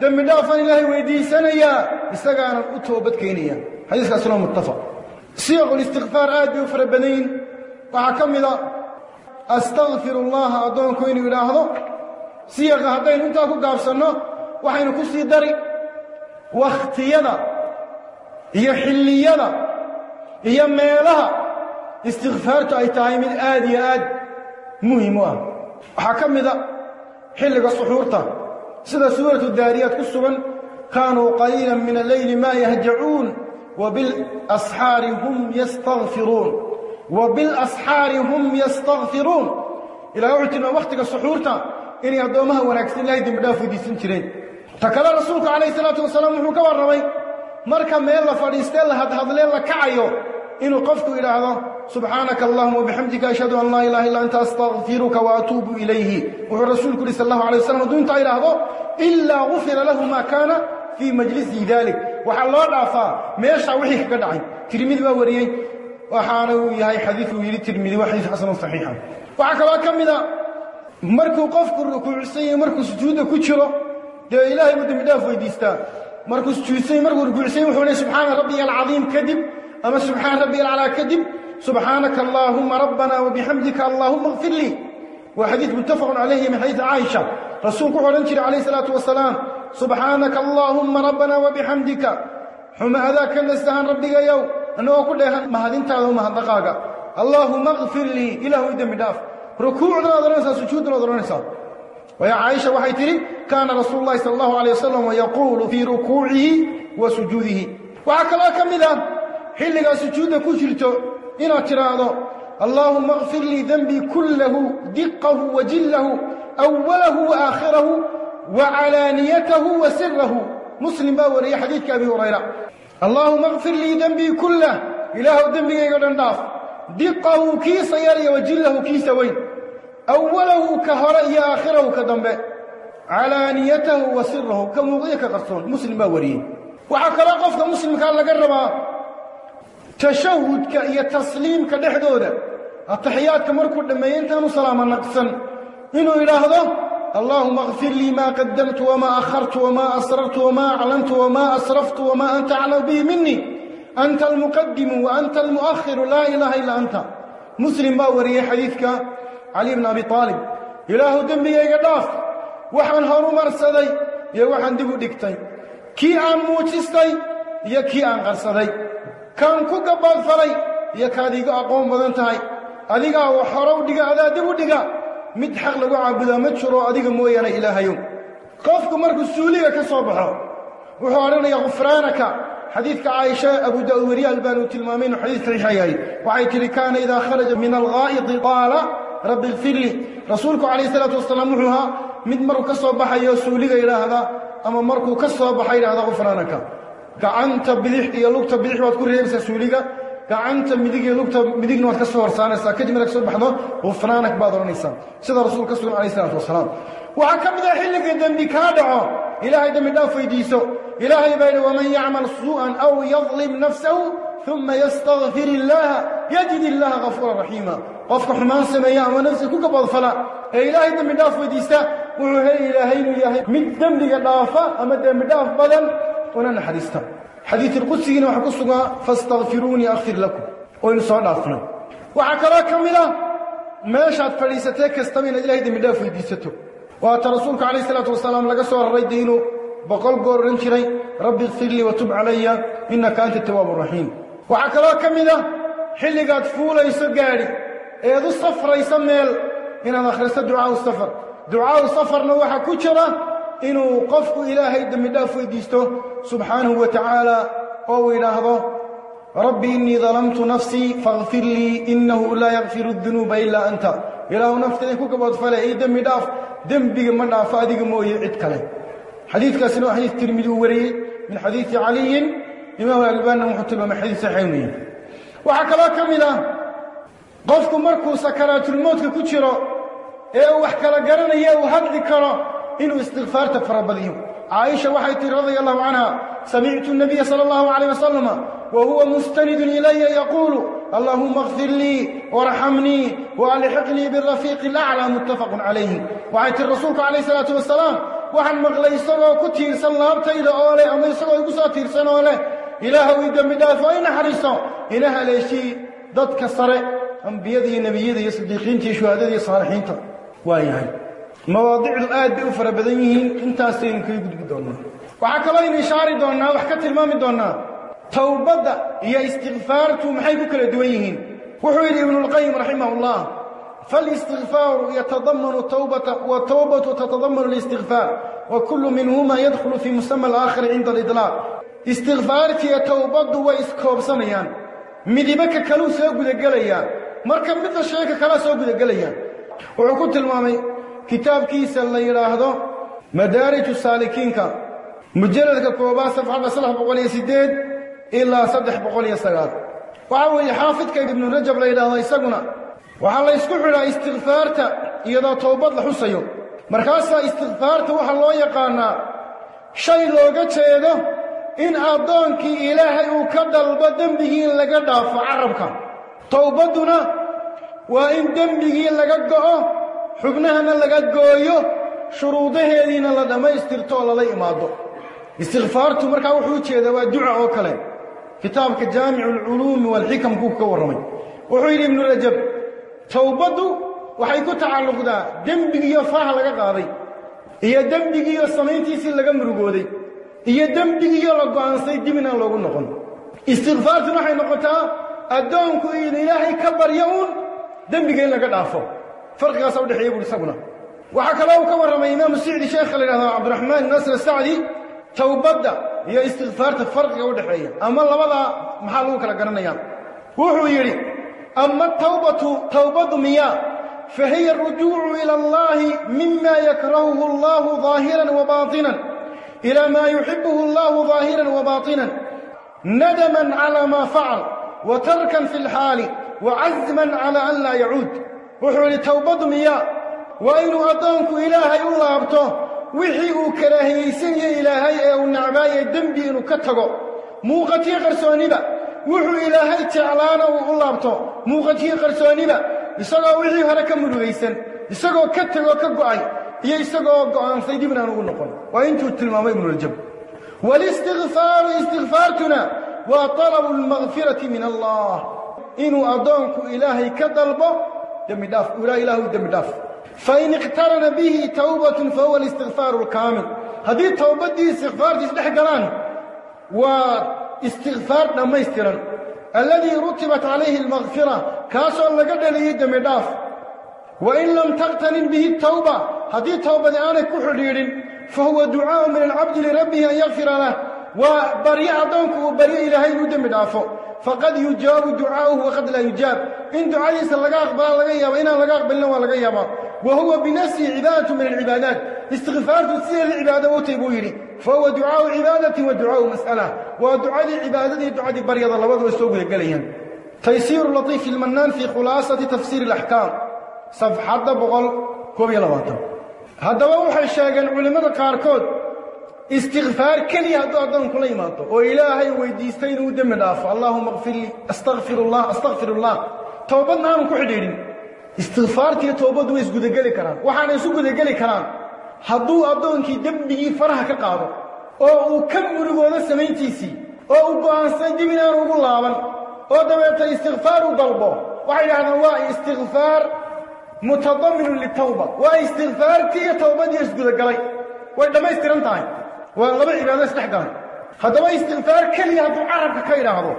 دم دافن الله ويدي سنيا استغانا التوبه كينيا. حديث السلام متفق. سيغ الاستغفار آد بيوفر بنين. وحكم أستغفر الله أدون كيني إلهه سيغ انت كو قابسنا. وحين كسي دري واختينا iyo xilliyada iyo meelaha istikfaartu ay tahay mid aad iyo aad muhiim u ah. Waxaa ka mida xilliga suxuurta sida suuratu daariyaad ku sugan kaanuu qaliilan min alleyli maa yahjacuun wa bilasxaari hum yastakfiruun wa bilasxaari hum yastakfiruun ilahay wuxuu tilmaam wakhtiga suxuurta inay addoommaha wanaagsan ilahay dembi dhaaf weydiisan jireen. Ta kale rasuulku calayhi salaatu wasalaam wuxuu ka warramay marka meel la fadhiistee la hadhadlee la kacayo inuu qofku idhaahdo subxaanaka allahuma wabixamdika ashhadu an laa ilaha illa anta astakfiruka wa atuubu ilayhi. Wuxuu rasuulku yihi sal allahu alay waslam hadduu intaa idhaahdo ilaa gufira lahu maa kaana fii majlisihi dalik waxaa loo dhaafaa meeshaa wixii kaga dhacay. Tirmidi baa wariyey waxaana uu yahay xadiid uu yidhi tirmidi waa xadiis xasanun saxiixa. Waxaa kaloo ka mida markuu qofku rukuucsan yahay markuu sujuudda ku jiro dee ilaahay buu dembi dhaaf weydiistaa مركز جوسي مركز جوسي وحنا سبحان ربي العظيم كذب أما سبحان ربي العلا كذب سبحانك اللهم ربنا وبحمدك اللهم اغفر لي وحديث متفق عليه من حديث عائشة رسول رسولك ورنتي عليه الصلاة والسلام سبحانك اللهم ربنا وبحمدك حما هذا كان نستهان ربي يو أنه أقول له ما هذا انت عدو ما هذا اللهم اغفر لي إله ويدم داف ركوع دراء درنسا سجود دراء درنسا waayo caaisha waxay tidhi kaana rasuulu llahi sala allahu alay wasalam yaquulu fii rukuucihi wa sujuudihi. Waxaa kaloo ka mid ah xilligaa sujuudda ku jirto inaad tidhaahdo allaahuma kfir lii denbii kullahu diqahu wa jillahu awalahu wa aakhirahu wa calaaniyatahu wa sirahu muslim baa wariyey xadiidka abi hurayra. Allaahuma kfir lii denbii kullah ilaahuw dembigayga dhan dhaaf diqahu kiisa yar iyo wajillahu kiisa weyn أوله كهرئي آخره كدنبه علانيته وسره كموغيه كقرصون مسلم وريه وحكلا قفك مسلم كان لقربا تشهد كأي تسليم كدحدودة التحيات كمركو لما ينتهن سلاما نقصا إنه هذا اللهم اغفر لي ما قدمت وما أخرت وما أسررت وما أعلنت وما أسرفت وما أنت أعلم به مني. أنت المقدم وأنت المؤخر لا إله إلا أنت. مسلم باوري حديثك xadiidka cali bn abi aalib ilaahu dembigayga dhaaf waxaan horumarsaday iyo waxaan dib u dhigtay. Kii aan muujistay iyo kii aan qarsaday. Kaan ku gabbaadfalay iyo kaad iiga aqoon badan tahay. Adigaa wax horow dhiga adaa dib u dhiga. Mid xaq lagu caabudaa ma jiro adiga mooyaane ilaahayow qofku markuu suuliga ka soo baxo wuxuu odhanayaa khufraanaka xadiidka caaisha abu daa'ud weriye albaan uu tilmaamay inuu xadiid saxiixa yahay. Waxay tidhi kaana idaa kharaja min alghaa'idi qaala rabbi ikfir lii rasuulku calayhi salaatu wasalaam wuxuu ahaa mid markuu ka soo baxayo suuliga yidhaahda ama markuu ka soo baxa yidhahda khufraanaka gacanta bidix iyo lugta bidix baad ku reebaysaa suuliga. Gacanta midig iyo lugta midigna waad ka soo horsaanaysaa. Kadib marka soo baxdo khufraanak baad odhanaysaa. Sida rasuul ka sugan calayhi salaatu wasalaam waxaa ka mid ah xilliga dembi kaa dhaco. Ilaahay dembi dhaaf weydiiso. Ilaahay baa yidhi waman yacmal suu'an aw yadlim nafsahu ثم يستغفر الله يجد الله غفورا رحيما. قف رحمان سميا ونفسك كبض فلا. اي الله اذا من دافو ديستا وهي إلهين يا من دم لي دافا أما دم داف بدل. ونا حديثا حديث القدسي إنه حكسوا فاستغفروني أغفر لكم. وين صار دافنا وعكرا كاملا ما شاد فليستك استمن إلى اذا من دافو ديستو وات رسولك عليه الصلاة والسلام لا سو ردينو بقول غور رنجري ربي اغفر لي وتب علي إنك أنت التواب الرحيم. Waxaa kaloo ka mid ah xilligaad fuulayso gaadhi eed u safrayso meel inaad akhriso ducaau safar ducaau safarna waxaa ku jira inuu qofku ilaahay dembi dhaaf weydiisto subxaanahu wa tacaala oo uu yidhaahdo rabbi innii dalamtu nafsii fakhfir lii innahu laa yakfiru dunuuba ilaa anta ilaahu nafteeda ku gaboodfale ii dembi dhaaf dembiga ma dhaafo adiga mooye cid kale xadiidkaasina waa xadiid tirmidi uu wariyey min xadiidi caliyin إمام الألباني محتمى محديث حيوني وحكلا كاملة قفكو مركو سكرات الموت كتيرا إيه وحكلا قرن إيه وحكلا كره إنه استغفارت فربديه عائشة وحيتي رضي الله عنها سمعت النبي صلى الله عليه وسلم وهو مستند إلي يقول اللهم اغفر لي ورحمني وألحقني بالرفيق الأعلى. متفق عليه. وعيت الرسول عليه الصلاة والسلام وحن مغلي صلى الله عليه وسلم صلى الله عليه صلى الله عليه وسلم إلهو يدمدافع إن حريصو إله ليشي ضد كسرة. أم بيدي النبي يدي صديقين شهادة يدي صالحين ترى. وياي مواضيع الآيات بأفر بدنيهن أنت أستين كل جد بدونا. وعكلاين إشاري دونا. وحكت المام دونا. توبة هي استغفار توم حيبك لدويهن وحول ابن القيم رحمه الله. فالاستغفار يتضمن التوبة والتوبة تتضمن الاستغفار. وكل منهما يدخل في مسمى الآخر عند الإدلاء istikfaartiiyo towbaddu way iskoobsanayaan midiba ka kaluu soo gudagelayaa marka midna sheeka ka kalaa soo gudagelayaa wuxuu ku tilmaamay kitaabkiisa la yidhaahdo madaariju saalikiinka mujaladka koobaad safxadda saddex boqoliyo siddeed ilaa saddex boqol iyo sagaal. Waxaa weeye xaafidkayga ibnu rajab la yidhaahdo isaguna waxaa la ysku xidhaa istikfaarta iyadoo towbad la xusayo. Markaasaa istikfaarta waxaa loo yaqaannaa shay looga jeedo in addoonkii ilaahay uu ka dalbo dembigii laga dhaafo carabka. Towbadduna waa in dembigii laga go'o xubnahana laga gooyo shuruudaheediina la dhammaystirto oo lala imaado. Istikfaartu markaa wuxuu u jeedaa waa duca oo kale. Kitaabka jaamicu alculuumi waalxikam kuu ka warramay. Wuxuu yidhi ibnu rajab towbaddu waxay ku tacalluqdaa dembigiiyo faraha laga qaaday iyo dembigiiyo samayntiisii laga murugooday iyo dembigiiyo la go'aansay dib loogu noqon. Istikfaartuna waxay noqotaa addoonku in ilaahay ka baryo uun dembiga in laga dhaafo. Farqigaasa udhexeeya buuri isaguna. Waxaa kaloo uu ka warramay imaamu sicdi sheekha la yidhahdo cabdiraxmaan nasr sacdi towbadda iyo istikfaarta farqiga u dhexeeya. Ama labadaa maxaa lagu kala garanayaa? Wuxuu yidhi ama tawbatu towbaddu miyaa fa hiya arujuucu ila allahi mima yakrahuhu allahu daahiran wa baatinan إلى ما يحبه الله ظاهرا وباطنا ندما على ما فعل وتركا في الحال وعزما على أن لا يعود. وحول توبة ميا وإن أطانك إلهي الله أبطه وحي كرهي سنيا إلهي أو نعباي دنبي نكتغو. موقتي قرسوني وحو إلهي تعلانا وقل أبطه. موقتي قرسوني با إساقا وحي هرك مرغيسا إساقا كتغو كقعي iyo isagoo go'aansay dib inaan ugu noqon waa intuu tilmaamay ibnuljab walistikfaaru istikfaartuna waa talabu lmakfirati min allah inuu addoonku ilaahay ka dalbo dembidhaaf ilaahu dembi dhaaf fain iqtarana bihi tawbatun fahuwa alistikfaaru alkaamil haddii towbaddii istikfaartiis dhex galaan waa istikfaar dhammaystiran alladii rutibat calayhi almakfira kaasoo laga dhaliyey dembi dhaaf wain lam taqtanin bihi tawba haddii towbadi aanay ku xidhiidhin fahuwa ducaa'u min alcabdi lirabbihi an yakfira lah waa baryo addoonku uu baryo ilaahay inuu dembi dhaafo. Faqad yujaabu ducaa'uhu waqad laa yujaab. In ducadiisa laga aqbalaa laga yaaba inaan laga aqbalina waa laga yaabaa. Wa huwa binafsihi cibaadatu min alcibaadaat. Istikfaartu sideeda cibaado u tay buu yidhi. Fahuwa ducaa'u cibaadatin wa ducaa'u mas'ala waa ducadii cibaadadii ducadii baryada labaduba soo gudagelayaan taysiiru latiif ilmannaan fii khulaasati tafsiiri alaxkaam safxadda boqol koob iyo labaatan هذا هو حي شاغن علماء قاركود استغفار كلي هذا دون كل ما تو أو الهي ويديستين ودم داف اللهم اغفر لي استغفر الله استغفر الله توبتنا ان كخديرين استغفارتي توبد ويس غدغلي كران وحان يس غدغلي كران هذو ادون كي دبي فرح كقادو أو أو كمرغودا سمينتيسي أو أو بان سديمنا رغلابن أو دبيت استغفار وبلبو وحي هذا واي استغفار mutadaminun litawba waa istikfaartii iyo towbadii isgudagalay way dhammaystiran tahay waa laba cibaado isdhex galay haddaba istikfaar keliya hadduu carabka ka idhaahdo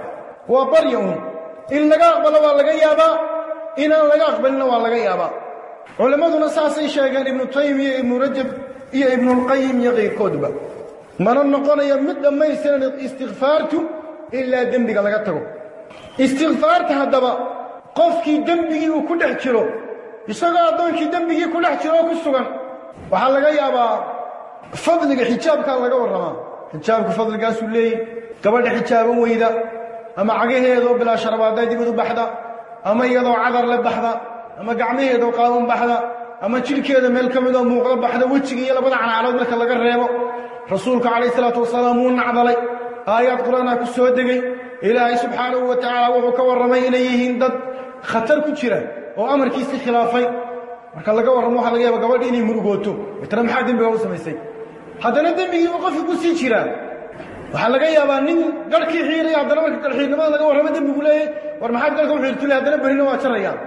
waa barya uun in laga aqbalo waa laga yaabaa inaan laga aqbalina waa laga yaabaa culimmaduna saasay sheegeen ibnu taymiya ibnu rajab iyo ibnulqayim iyo kayrkoodba mana noqonayo mid dhammaystiran istikfaartu ilaa dembiga laga tago istikfaarta haddaba qofkii dembigii uu ku dhex jiro isagoo addoonkii dembigii ku dhex jiro oo ku sugan. Waxaa laga yaabaa fadliga xijaabkaa laga warramaa. Xijaabka fadligaasuu leeyahy gabadha xijaaban weyda ama cagaheedoo bilaa sharabaaday dibad u baxda ama iyadoo cadar la baxda ama gacmaheedoo qaawan baxda ama jidhkeeda meel ka midoo muuqda baxda wejiga iyo labada canaalood marka laga reebo. Rasuulku calayh salaatu wasalaam wuu nacdalay. Aayaad qur'aanaa ku soo degay. Ilaahay subxaanahu wa tacaala wuxuu ka warramay inay yihiin dad khatar ku jira oo amarkiisii khilaafay marka laga warramo waxa laga yaaba gabadhi inay murugooto tana maxaa dembiga u samaysay haddana dembigiiba qofkii ku sii jiraa waxaa laga yaabaa nin garhkii xiiraya haddana marka garxiirnimada laga warramo dembigu leeyay war maxaad garhka u xiirtule haddana berrina waa jarayaan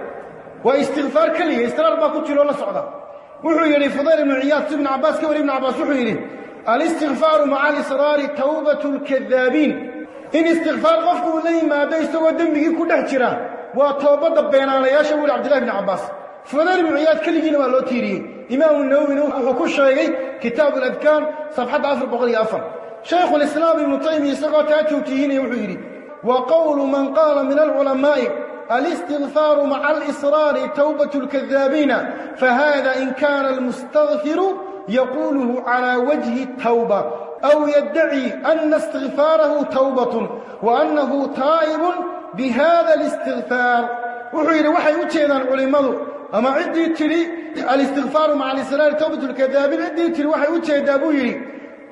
waa istikfaar keliya istilaal baa ku jiro oo la socda wuxuu yidhi fudayl ibnu ciyaad si ibnu cabbaas ka wari ibnu cabbaas wuxuu yidhi alisraari tawbatu lkadaabiin in istikfaar qofku uu la yimaado isagoo dembigii ku dhex jira waa toobadda beenaalayaasha weli cabdillahi bni cabbaas. Fudaal ibnu ciyaad keligiina waa loo tiiriyey. Imaamu nawowina wuxuu ku sheegay kitaabu aladkaan sabxadda afar boqol iyo afar. Shaykhulislaam ibnu taymiya isagoo taa joogtiyihiinaya wuxuu yidhi wa qowlu man qaala min alculamaa'i alistigfaaru maca alisraari towbatu lkadaabiina fahada in kaana almustakfiru yaquuluhu calaa wajhi tawba aw yaddaci anna istigfaarahu towbatun wa annahu taa'ibun bihada alistiqfaar wuxuu yidhi waxay u jeedaan culimmadu ama ciddii tidhi alistiqfaaru maca alisraari towbatu lkadaabiin ciddii tidhi waxay u jeeddaa buu yidhi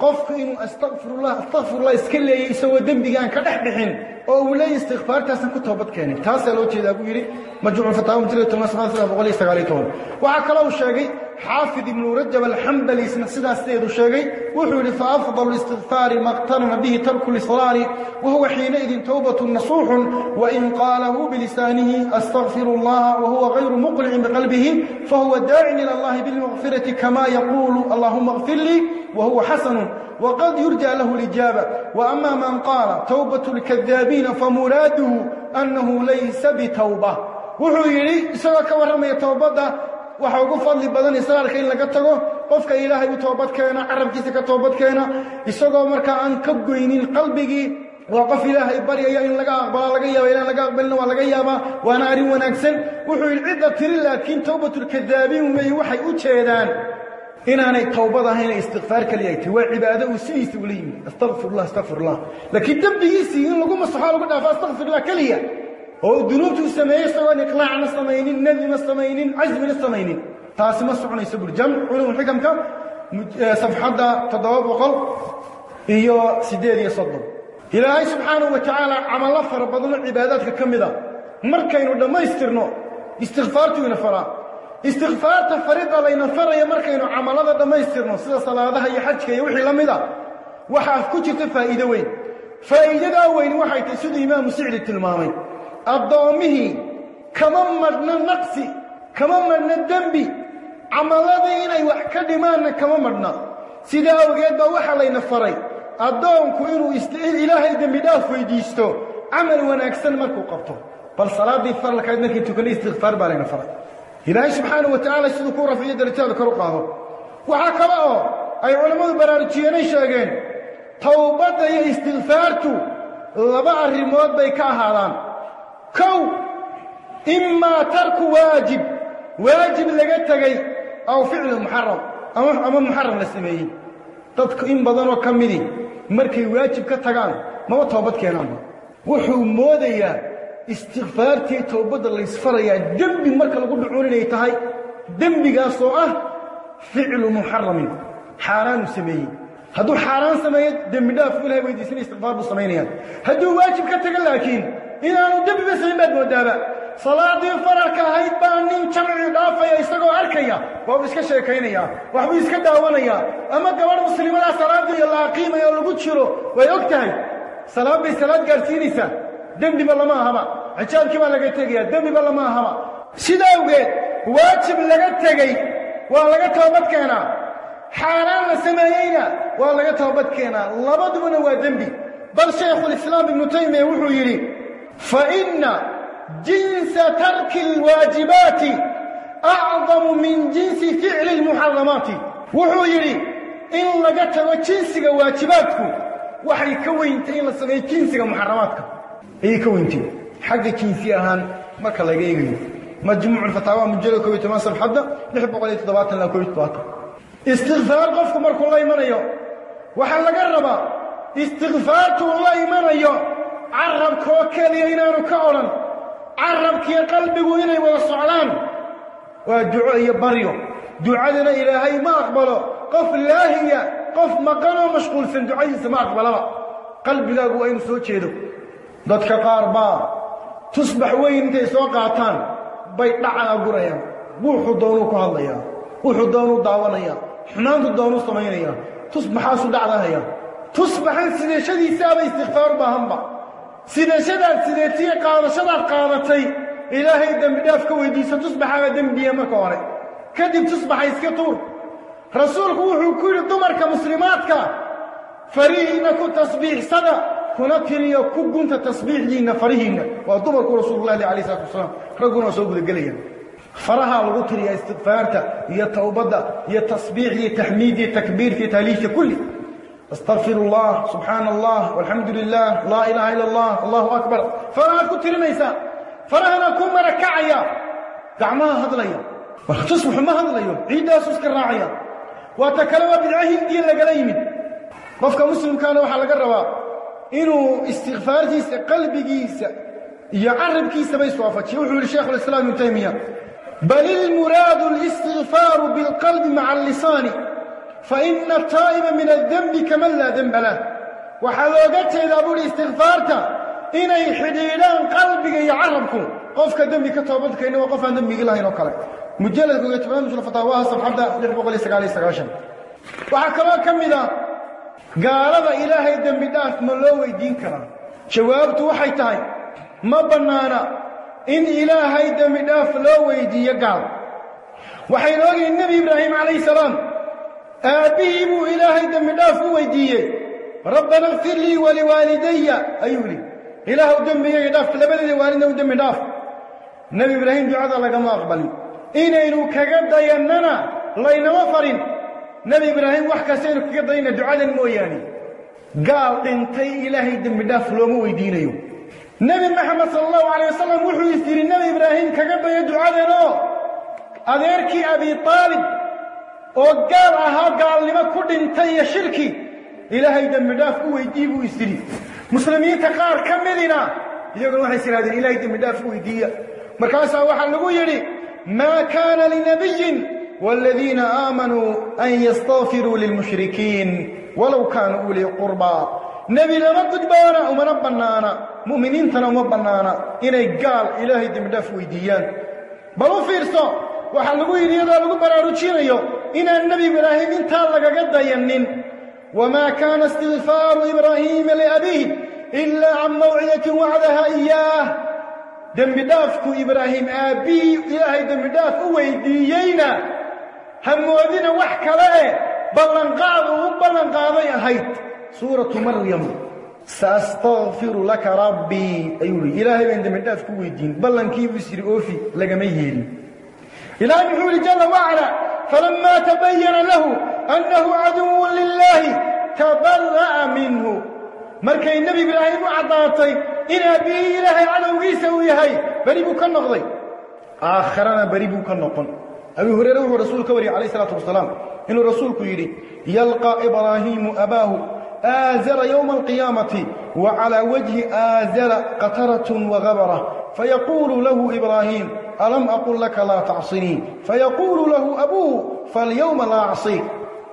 qofku inuu astaqfirullah astaqfirullah iska leeyey isagoo dembigaan ka dhex dhixin oo uu leeyahy istikfaartaasan ku toobad keenin taasaa loo jeedaa buu yidhi majmuuc fataawa mujallad toban safxada saddex boqol iyo sagaal iyo toban waxaa kaloo sheegay xaafid ibnu rajab alxambali isna sidaas sideedu sheegay wuxuu yidhi faafdalu istikfaari ma qtarana bihi tarku lislaani wahuwa xiinaidin towbatu nasuuxun wain qaalahu bilisaanihi astaqfiru allaha wahuwa gayru muqlicin biqalbihi fahuwa daacin ila allahi bilmaqfirati kama yaquulu allahuma اغfir lii wahuwa xasanu wqad yurja lahu lijaaba waama man qaala towbat lkadaabiina famuraaduhu annahu laysa bitowba wuxuu yidhi isagoo ka warramaya towbadda waxa ugu fadli badan israarka in laga tago qofka ilaahay u toobad keena carabkiisa ka toobad keena isagoo markaa aan ka goynin qalbigii waa qof ilaahay baryaya in laga aqbala laga yaaba inaan laga aqbalina waa laga yaabaa waana arrin wanaagsan wuxuu yidhi cidda tiri laakiin towbatulkadaabiin weeye waxay u jeedaan inaanay towbad ahayna istikfaar kaliya ay tahy waa cibaado uu sidiisa ula yimid astaqfirullah astaqfirullah laakiin dembigiisii in lagu masaxo lagu dhaafo astaqfirullah keliya oo dunuubtuu sameeyey isagoon iqlaacna samaynin nadina samaynin casmina samaynin taasi ma soconayso buri jamc culum xikamka safxadda toddoba boqol iyo siddeed iyo soddon ilaahay subxaanahu wa tacaala camallo fara badanoo cibaadaadka ka mida markaynu dhammaystirno istikfaartu ina faraa istikfaarta farida layna faraya markaynu camallada dhammaystirno sida salaadaha iyo xajka iyo wixii la mida waxaa ku jirta faa'iido weyn. Faa'iidadaa weyn waxay tahay siduu imaamu sicdi tilmaamay. Addoommihii kama madhna naqsi kama madhna dembi. Camalladii inay wax ka dhimaanna kama madhna sidaa awgeed baa waxaa layna faray. Addoonku inuu ilaahay dembi dhaaf weydiisto camal wanaagsan markuu qabto. Bal salaaddii faralkayd markay tukanay istikfaar baa layna faray ilaahay subxaana wa tacaala siduu kuu rafiyo darajaada kor u qaado. Waxaa kale oo ay culammadu baraarujiyeenay sheegeen towbadda iyo istikfaartu laba arrimood bay ka ahaadaan. Kow imaa tarku waajib waajib laga tegey aw ficlu muxaram ama muxaram la sameeyey. Dadku in badanoo ka midi markay waajib ka tagaan maba toobad keenaanba wuxuu moodayaa istikfaartii towbadda laysfarayaa dembi marka lagu dhucuun inay tahay dembigaasoo ah ficlu muxaramin xaaraanu sameeyey. Hadduu xaaraan sameeyo dembi dhaaf ilahay weydiisana istikfaar buu samaynayaan. Hadduu waajib ka taga laakiin inaanu dembiba samayn baad moodaaba salaadii faralka ahayd baa nin jamci dhaafaya isagoo arkaya waabuu iska sheekaynayaa waxbuu iska daawanayaa ama gabadh muslimadaa salaadii la aqiimaya oo lagu jiro way og tahay salaad bay salaad gaadhsiinaysaa dembiba lama ahaba. Xijaabkii baa laga tegayaa dembiba lama ahaba. Sida awgeed waajib laga tegey waa laga toobad keenaa. Xaaraan la sameeyeyna waa laga toobad keenaa. Labadubana waa dembi. Bal shaykhulislaam ibnu taymiya wuxuu yidhi fa inna jinsa tarki alwaajibaati acdamu min jinsi ficli almuxaramaati wuxuu yidhi in laga tago jinsiga waajibaadku waxay ka weyntay in la sameeyo jinsiga muxaramaadka ayay ka weyntay xagga jinsi ahaan marka laga eegayo majmuuc alfataawa mujallad koob iyo toban sabxadda lix boqol iyo toddobaatan ilaa koob iyo toddobaatan. Istikfaar qofku markuu la imanayo waxaa laga rabaa istikfaartuu la imanayo carabkoo keliya inaanu ka odhan carabkiyo qalbigu inay wada socdaan. Waa duco iyo baryo. Ducadana ilaahay ma aqbalo. Qof laahiya qof maqanoo mashquulsan ducadiisa ma aqbalaba. Qalbigaagu waa inuu soo jeedo dadka qaar baa tusbax weyn intay soo qaataan bay dhacan agurayaan wuxuu doonuu ku hadlayaa wuxuu doonuu daawanayaa xumaantu doonuu samaynayaa tusbaxaasuu dhacdanaya tusbaxan sideeshadiisaaba u baahanba. Sidashadaad sideetiye qaadashadaad qaadatay ilaahay dembi dhaaf ka weydiiso tusbaxaaga dembiya marka hore. Kadib tusbaxa iska tuur. Rasuulku wuxuu ku yidhi dumarka muslimaadka farihiinna ku tasbiixsada كنكري كغنت تسبيح لي نفرهنا وضبر رسول الله عليه الصلاة والسلام. رغنا سوق الجلية. فرها لو تري استغفارته هي توبته هي تسبيح لي تحميد تكبير في تاليه كله. استغفر الله سبحان الله والحمد لله لا إله إلا الله الله أكبر. فرها كتر ميسا. فرها كم ركعيا. دعما هذليا. وتصبح ما هذليا. عيد اسس الراعيه وتكلوا بالعهد ديال لغليم وفق مسلم كانوا على لغا inuu istikfaartiisa qalbigiisa iyo carabkiisaba iswaafajiyo wuxuu yihi shaykhu lislaam ibnu taymiya bal ilmuraadu اlistigfaaru biاlqalbi maca allisaani faina ataa'iba min addenbi kaman laa denba lah. Waxaa looga jeedaa buuhi istikfaarta inay xidhiidhaan qalbiga iyo carabku qofka dembi ka toobadkayna waa qof aan dembigi lahayn oo kale. Mujalladka iyo tobnaad fataawaha safxadda lix boqol iyo sagaal iyo sagaashan. Waxaa kaloo ka mid ah gaalada ilaahay dembi dhaaf ma loo weydiin karaa? Jawaabtu waxay tahay ma bannaana in ilaahay dembi dhaaf loo weydiiyo gaal. Waxaynu ogyihiin nebi ibraahim calayhi salaam aabbihii buu ilaahay dembi dhaaf u weydiiyey. Rabbana ikfir lii waliwaalidaya ayuu yidhi. Ilaahw dembigayga dhaaf labadeeda waalidna u dembi dhaaf. Nebi ibraahim ducada lagama aqbalin. Inaynu kaga dayannana laynama farin نبي إبراهيم وحكا سينو كيضينا دعاء الموياني قال انتي إلهي دم بداف لومو ويدينيو نبي محمد صلى الله عليه وسلم وحو يسير النبي إبراهيم كقبا يدعو عدنا أذيركي أبي طالب. وقال أها قال لما كد انتي شركي. إلهي دم بداف ويديبو يسير مسلمين تقار كم مدينا يقول الله يسير هذا إلهي دم بداف ويدي مركاسا وحا لقو يري. ما كان لنبي والذين آمنوا أن يستغفروا للمشركين ولو كانوا أولي قربا نبي لما تجبانا ومن ربنانا مؤمنين تنوم ربنانا. إنا قال إلهي دم دفو ديان بلو فيرسو. وحلقوا إلي هذا لقوا برعروتين أيو إن النبي إبراهيم تالك قد ينن وما كان استغفار إبراهيم لأبيه إلا عن موعية وعدها إياه. دم إبراهيم أبي إلهي دم بدافك ويدينا ha moodina wax kale eh ballanqaad uu ballanqaaday ahayd. Suuratu maryam saastakfiru laka rabbii ayuu yihi ilaahay baan dembi dhaaf ku weydiin. Ballankiibuu is yidhi oofi lagama yeelin. Ilaahay muxuu yihi jala wacala falamaa tabayana lahu annahu caduwun lilaahi tabara'a minhu. Markay nebi ibraahim u caddaatay in aabbihii ilaahay cadowgiisa uu yahay beri buu ka noqday. Aakharana beri buu ka noqon أبي هريرة هو رسول كوري عليه الصلاة والسلام إنه رسول كويري يلقى إبراهيم أباه آذر يوم القيامة وعلى وجه آذر قطرة وغبرة فيقول له إبراهيم ألم أقول لك لا تعصني فيقول له أبوه فاليوم لا أعصيك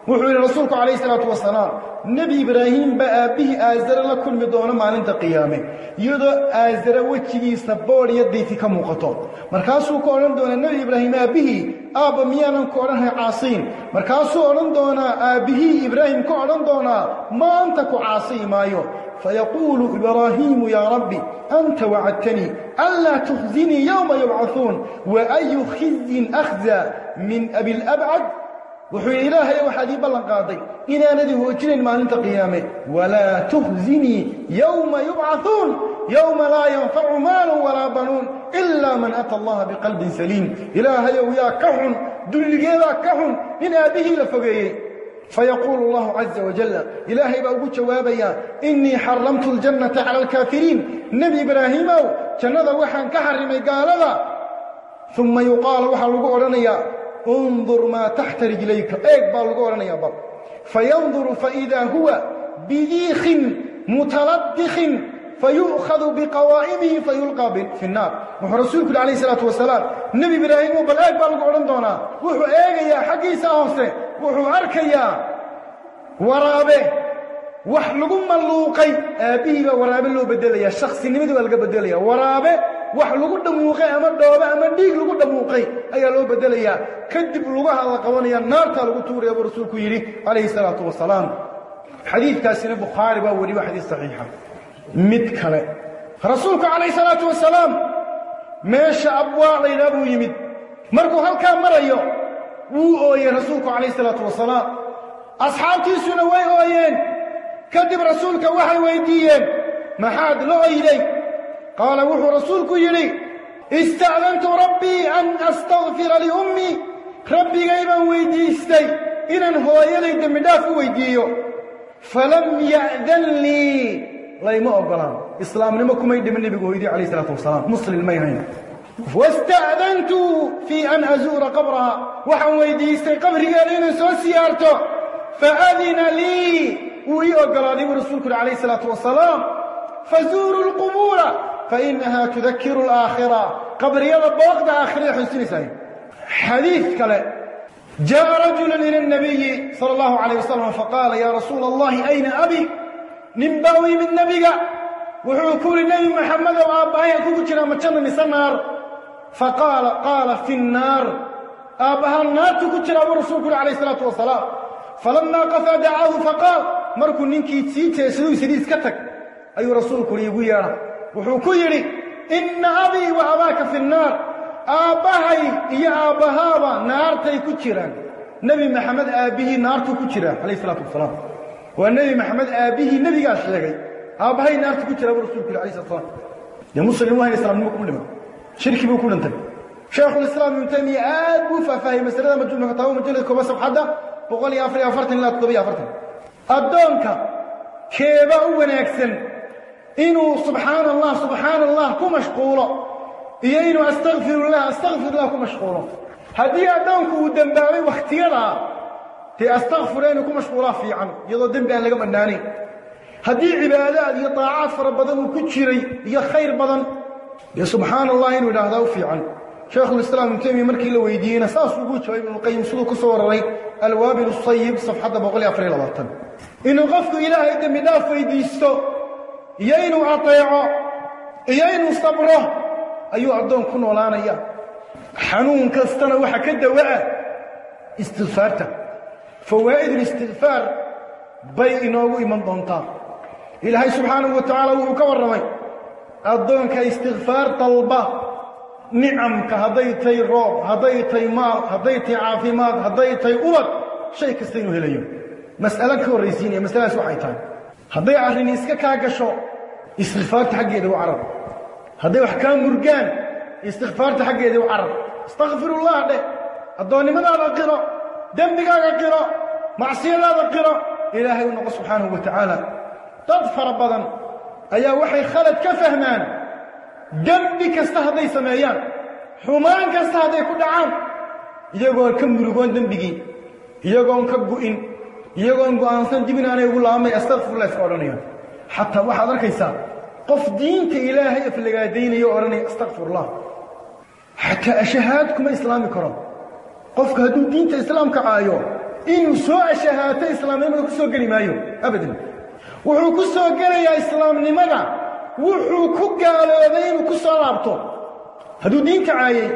وحول الله عليه وسلم نبي إبراهيم بقى به آزر الله كل مدونة ما لنت قيامه يدو آزر وچه سبور يد ديتي كموقتو مركاسو كورن دون نبي إبراهيم به آب ميانا كورن هي عاصين. مركاسو كورن دونة آبه إبراهيم كورن دونة ما أنتك عاصي ما يو فيقول إبراهيم يا ربي أنت وعدتني ألا تخزني يوم يبعثون؟ وأي خز أخذ من أبي الأبعد؟ Wuxuu ilaahay waxaad ii ballan qaaday inaanadi hoojinayn maalinta qiyaame. Walaa tuhzinii yowma yubcahuun yowma laa yanfacu maalun walaa banuun ilaa man ata allaha biqalbin saliim. Ilaahayow yaa ka xun dulligeedaa ka xun in aabbihii la fogeeyey. Fayaquulu allahu caza wajalla ilaahay baa ugu jawaabayaa innii xaramtu ljannata cala alkaafiriin. Nebi ibraahiimow jannada waxaan ka xarimay gaalada. Uma yuqaalu waxaa lagu odhanayaa انظر ما تحت رجليك. إيك بالغورن يا بل فينظر فإذا هو بذيخ متلدخ فيؤخذ بقوائمه فيلقى في النار. وحو رسولك عليه الصلاة والسلام. نبي إبراهيم بل إيك بالغورن دونا. وحو إيك يا حقي ساوسه وحو أرك يا ورابة. wax lagu maluuqay aabihii baa waraabe loo bedelayaa shakhsinimadiibaa laga bedelayaa waraabe wax lagu dhamuuqay ama dhoobe ama dhiig lagu dhamuuqay ayaa loo bedelayaa. Kadib lugaha la qabanaya naartaa lagu tuuraya buu rasuulku yidhi calayhi salaatu wasalaam. Xadiidkaasina bukhaari baa weliba xadiis saxiixa. Mid kale rasuulku calayhi salaatu wasalaam meesha abwaa laydhaa buu yimid. Markuu halkaa marayo wuu ooyey rasuulku calayhi salaatu wasalaam. Asxaabtiisuna way ooyeen. Kadib rasuulka waxay weyddiiyeen maxaad la oyday قال وحو رسولك يري استعلمت ربي أن أستغفر لأمي ربي غيبا ويديستي إن هو يلي دمداف ويدي فلم يأذن لي. لا يما أبغلان إسلام لما كم كما مني النبي يدي عليه الصلاة والسلام مصر الميعين واستعذنت في أن أزور قبرها وحن ويديستي قبر غيرين سوى سيارته فأذن لي. وي أبغلان رسولك عليه الصلاة والسلام فزوروا القبور. fainaha tudakiru alaakhira qabriyada booqda aakhirada xusinaysaay xadiid kale jaءa rajulu ila الnabiyi salى اllahu عalيه wasalam faqaala ya rasuula اllahi ayna abi nin baa u yimid nebiga wuxuu ku yidhi nebi maxamedow aabbahay kugu jiraa ma janna mise naar faqaala qaala fi الnaar aabbahaa naartu ku jiraa buu rasuulku yuri calayh isalaatu wasalaam falamaa qafaa dacaahu faqaal markuu ninkii sii jeesaduu sidii iska tag ayuu rasuulku iigu yeedha wuxuu ku yidhi inna abii wa abaaka fi nnaar aabbahay iyo aabbahaaba naartay ku jiraan nebi maxamed aabbihii naartuu ku jiraa calayhi salaatu wasalaam waa nebi maxamed aabbihii nebigaa sheegay aabbahay naarta ku jiraa buu rasuulku yidhi alayhi salatu wasalaam dee muslim wahayn islaamnimo kuma dhiman shirki buu ku dhintay شيخ الإسلام ابن تيمية آدو ففاهم مسألة مجلد مكتابه مجلد كوبا سبحدة بقول يا أفري أفرتن لا تطبي أفرتن أدونك كيبا ونكسن inuu subxaana allah subxaana allah ku mashquulo iyo inuu astakfirullah astakfirullah ku mashquulo. Haddii addoonku uu dembaabay wakhtiyadaa dee astakfira inuu ku mashquulaa aan laga bannaanayn. Haddii cibaadaad iyo daacaad fara badan uu ku jiray iyo khayr badan dee subxaana allah inuu idhaahdaa u fiican. Shaekhulislaam ibnu taymiya markii la weydiiyeyna saasuu ugu jawaabay ibnuqayim siduu ku soo wararay alwaabil sayib safxadda boqol iyo afar iyo labaatan. Inuu qofku ilaahay dembi dhaaf weydiisto iyo inuu ateeco iyo inuu sabro ayuu addoon ku noolaanaya xanuun kastana waxa ka dawa'a istikfaarta fawaa'idulistikfaar bay inoogu iman doontaa. Ilaahay subxaanahu wa tacaala wuxuu ka warramay addoonka istikfaar dalba nicamka hadday tahay roob hadday tahay maal hadday tahay caafimaad hadday tahay ubad shay kasta inuu helayo. Mas'alo ka horraysiinaya masaladaas waxay tahay. Hadday arrini iska kaa gasho istikfaarta xaggeeda u carab hadday wax kaa murgaan istikfaarta xaggeeda u carab istakfirullah dheh addoonnimadaada qiro dembigaaga qiro macsiyadaada qiro ilaahay u noqo subxaanahu wa tacaala dad fara badan ayaa waxay khalad ka fahmaan dembi kasta hadday sameeyaan xumaan kasta hadday ku dhacaan iyagoon ka murugoon dembigii iyagoon ka gu'in iyagoon go'aansan dib inaanay ugu laabmay astakfirullah iska odhanayaan xataa waxaad arkaysaa qof diinta ilaahay aflagaadaynaya o odhanaya astakfirullah xataa ashahaad kuma islaami karo. Qofka hadduu diinta islaamka caayo inuu soo ashahaato islaamnimada ku soo geli maayo abadan. Wuxuu ku soo gelayaa islaamnimada wuxuu ku gaaloobay inuu ku soo laabto. Hadduu diinta caayey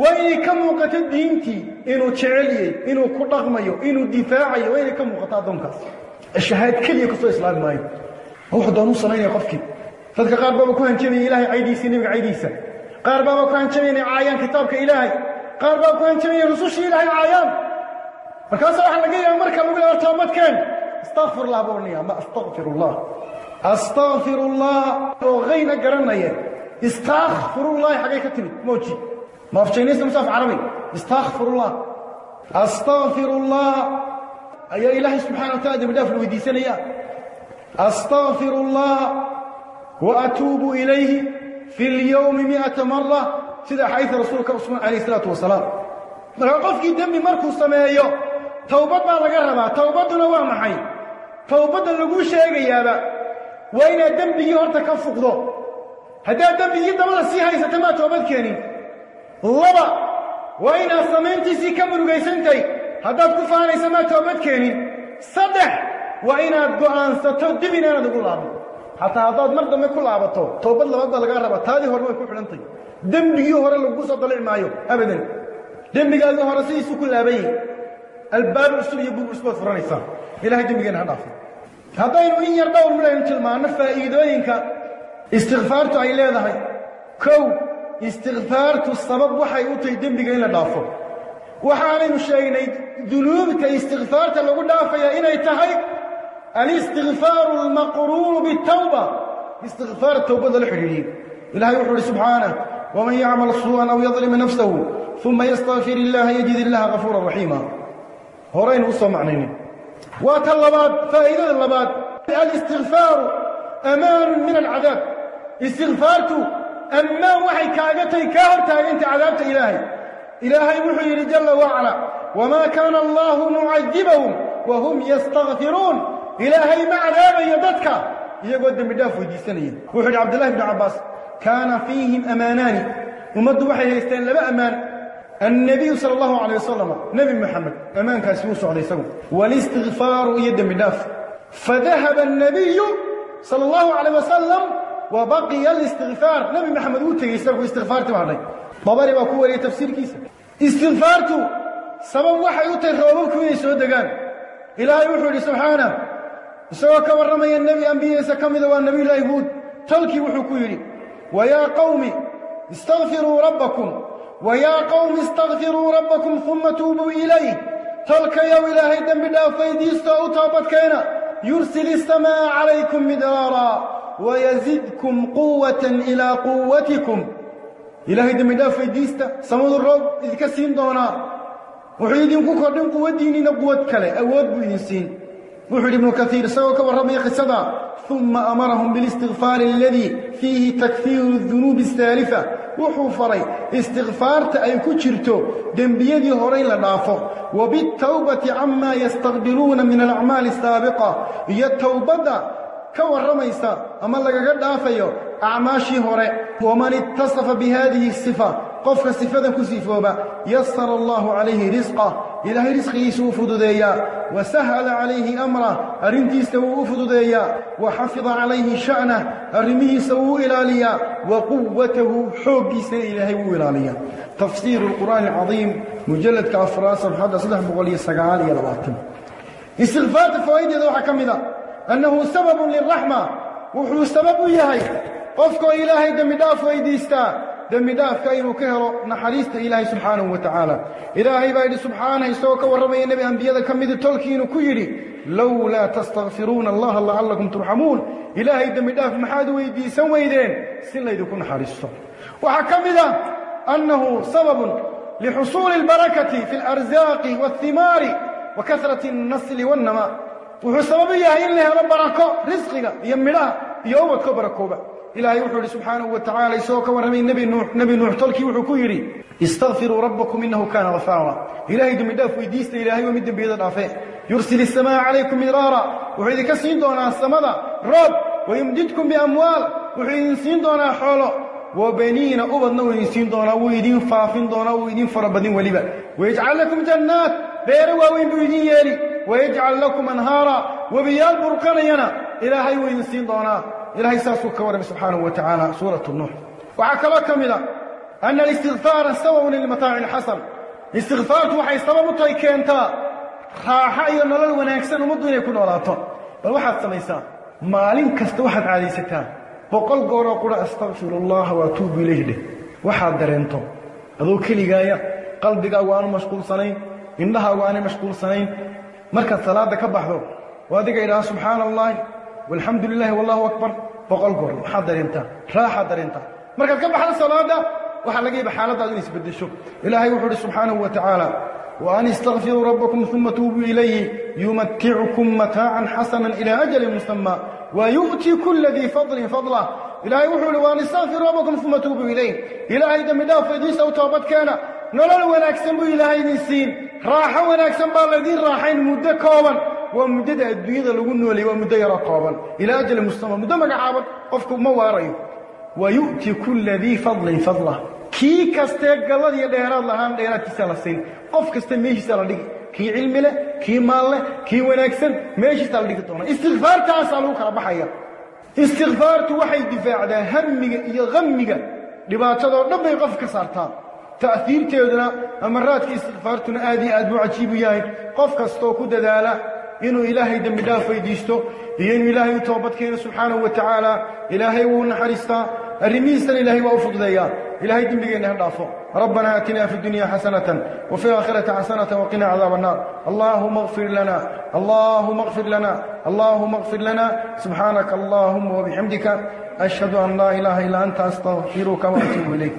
waa inay ka muuqato diintii inuu jeceliyey inuu ku dhaqmayo inuu difaacayo waa inay ka muuqato addoonkaas. Shahaad keliya ku soo islaami maayo هو حدا نص سنين يقفك فذك قارب أبو كمين إلهي عيدي سنبق عيدي سا قارب أبو كهان كمين عيان كتابك إلهي. قارب أبو كهان كمين رسوش إلهي عيان. فكان صراحة لقيا أمرك مقول أرتامت كان استغفر الله بورنيا ما أستغفر الله. أستغفر الله. وغينا قرن استغفر الله حقيقة موجي. ما في شيء نسمع في عربي. استغفر الله. أستغفر الله. يا إلهي سبحانه وتعالى بدافع الوديسين يا. أستغفر الله وأتوب إليه في اليوم 100 مرة. سيده حيث رسولك صلى الله عليه الصلاة والسلام. رقفي دمي مركو سميهو توبة ما لغا ربا توبتنا وا ما هي توبه لو شيغيا با. وين ذنبي هورتا كفقدو هذا ذنبي دبل سي هي ستما توبت كاني لبا. وين سمنتي سي كمرغيسنتي هذا كفاني سما توبت كاني صدق waa inaad go'aansato dib inaanad ugu laabin. Xataa haddaad mar dambe ku laabato toobad labaad baa lagaa rabaa taadii hore way ku xidhantay. Dembigii hore lagu soo dalici maayo abadan. Dembigaagii hore sidiisuu ku laabayey albaab cusub iyo buug cusub baad furanaysaa ilahay dembigeena ha dhaafo haddaynu in yar dhowr midaynu tilmaanno faa'iidooyinka istikfaartu ay leedahay. Kow istikfaartu sabab waxay u tahay dembiga in la dhaafo. Waxaanaynu sheegnay dunuubta istikfaarta lagu dhaafaya inay tahay الاستغفار المقرون بالتوبة. استغفار التوبة ذا الحجرين إلهي وحوري سبحانه ومن يعمل سوءا أو يظلم نفسه ثم يستغفر الله يجد الله غفورا رحيما. هورين وصى معنين وكاللبات فإذا اللبات الاستغفار أمان من العذاب. استغفارته أما وحي كاغتي كاهرتا أنت عذابت إلهي. إلهي وحي جل وعلا. وما كان الله معذبهم وهم يستغفرون. إلهي معرابا يا يقول مداف دافو سنية وحج عبد الله بن عباس. كان فيهم أمانان. ومد وحي يستين لبا أمان. النبي صلى الله عليه وسلم نبي محمد أمان كان سيوس عليه وسلم والاستغفار يدم داف فذهب النبي صلى الله عليه وسلم وبقي الاستغفار. نبي محمد وته يسرق استغفارت معنا بابري بكو تفسير كيس استغفارته سبب وحي وته روبك ويسو دغان إلى يوحي سبحانه. Isagoo ka warramaya nebi ambiyadiisa ka mida waa nebiyullaahi huud tolkii wuxuu ku yidhi wayaa qawmi istakfiruu rabbakum. Wayaa qawmi istakfiruu rabbakum uma tuubuu ilayh tolkayow ilaahay dembi dhaaf weydiista oo u toobadkeena yursil isamaa calaykum midraaraa wayazidkum quwatan ilaa quwatikum ilaahay dembi dhaaf weydiista samadu roob idinka siin doonaa. Wuxuu idinku kordhin quwaddiinniina quwad kale awood buu idin siin wuxuu yidhi ibnu kaiir isagoo ka warramaya qisada uma amarahum bilistikfaari aladii fiihi takfiiru dunuubi asaalifa wuxuu faray istikfaarta ay ku jirto dembiyadii hore in la dhaafo wa bitawbati camaa yastaqbiluuna min alacmaali asaabiqa. Iyo towbadda ka warramaysa ama lagaga dhaafayo acmaashii hore waman ittasafa bihadihi sifa قفك استفادة كسيفوبا يسر الله عليه رزقه. إله رزقه سوفد ديا وسهل عليه أمره. أرنتي سوفد ديا وحفظ عليه شأنه. أرميه سوو إلاليا وقوته حب سيلهو إلاليا تفسير القرآن العظيم. مجلد كأفراس. الحد صلح بغلي السقعالي لباتم استفادة فائدة ذو حكم ذا أنه سبب للرحمة. وحو سبب يهي قفك إلهي دمدافو إيدي دمي دافك إنو كهرو نحليست إلهي سبحانه وتعالى. إلهي بايد سبحانه سوك ورمي النبي أنبياء كميد التلكين كيري. لو لا تستغفرون الله لعلكم ترحمون. إلهي دمي داف محادو يدي سويدين. سن ليدو كن حارسو وحكم ذا أنه سبب لحصول البركة في الأرزاق والثمار وكثرة النسل والنماء. وهو سببية إلا بركة رزقنا يمنا يومك بركوبك إلهي وحول سبحانه وتعالى يسوك ورمي نبي نوح نبي نوح تلكي وحكو استغفروا ربكم إنه كان غفارا. إلهي دم داف ويديست إلهي ومد بيض العفاء يرسل السماء عليكم مرارا. وحيد كسين دونا السماء رب ويمددكم بأموال. وحيد سين دونا وبنين أبدنا وينسين دونا. ويدين فافين دونا. ويدين فربدين وليبا. ويجعل لكم جنات. بيروا وين بيدين يالي ويجعل لكم أنهارا. وبيال بركانينا subxaanahu wa tacaala suuratu nuux waxaa kaloo ka mid a ana alistikfaara sababun lilmataaci alxasan istikfaartu waxay sabab u tahay keentaa raaxo iyo nolol wanaagsan ummaddu inay ku noolaato bal waxaad samaysaa maalin kasta waxaad caadaysataa boqol gooroo qura astakfiru allaha wa atuubu ilayh dheh waxaad dareento adoo keligaaya qalbigaagu aanu mashquulsanayn indhahaagu aanay mashquulsanayn markaad salaadda ka baxdo oo adiga idhaha subxaana allahi lilahi wallahu akbar boqol goor waxaad dareentaa raaxaad dareentaa markaad ka baxdo salaadda waxaa laga yaba xaaladaadu inay isbeddesho ilaahay wuxuu uhi subxaanahu wa tacaala وأن استغفروا ربكم ثم توبوا إليه يمتعكم متاعا حسنا إلى أجل مسمى. ويؤتي كل ذي فضل فضله. إلهي وحول وأن استغفروا ربكم ثم توبوا إليه. إلهي دم داف إديس أو توبت كان. نولل وناكسن بو إلهي نسين. راحة وناكسن بالذين راحين مدة كوبا. ومدة الدنيا لغو نولي ومدة يرى كوبا إلى أجل مسمى مدة مقعابا قفكم مواريو ويؤتي كل ذي فضل فضله dheeraad lahaan dheeraadkiisa la siin qof kasta meeshiisa la dhigi kii cilmi leh kii maal leh kii wanaagsan meeshiisa la dhigi doona istikfaartaasaa lagu kala baxaya istikfaartu waxay difaacdaa hamiga iyo hammiga dhibaatadoo dhan bay qof ka saartaa ta'hiirteeduna amaraadka istikfaartuna aad iyo aad buu cajiib u yahay qof kastoo ku dadaala inuu ilaahay dembi dhaaf weydiisto iyo inuu ilaahay u toobad keeno subxaanahu wa tacaala ilaahay wuu naxariistaa arrimihiisana ilaahay waa u fududeeyaa إلهي دمبينا هدافو ربنا آتنا في الدنيا حسنة وفي الآخرة حسنة وقنا عذاب النار. اللهم اغفر لنا اللهم اغفر لنا اللهم اغفر لنا. سبحانك اللهم وبحمدك أشهد أن لا إله إلا أنت أستغفرك وأتوب إليك.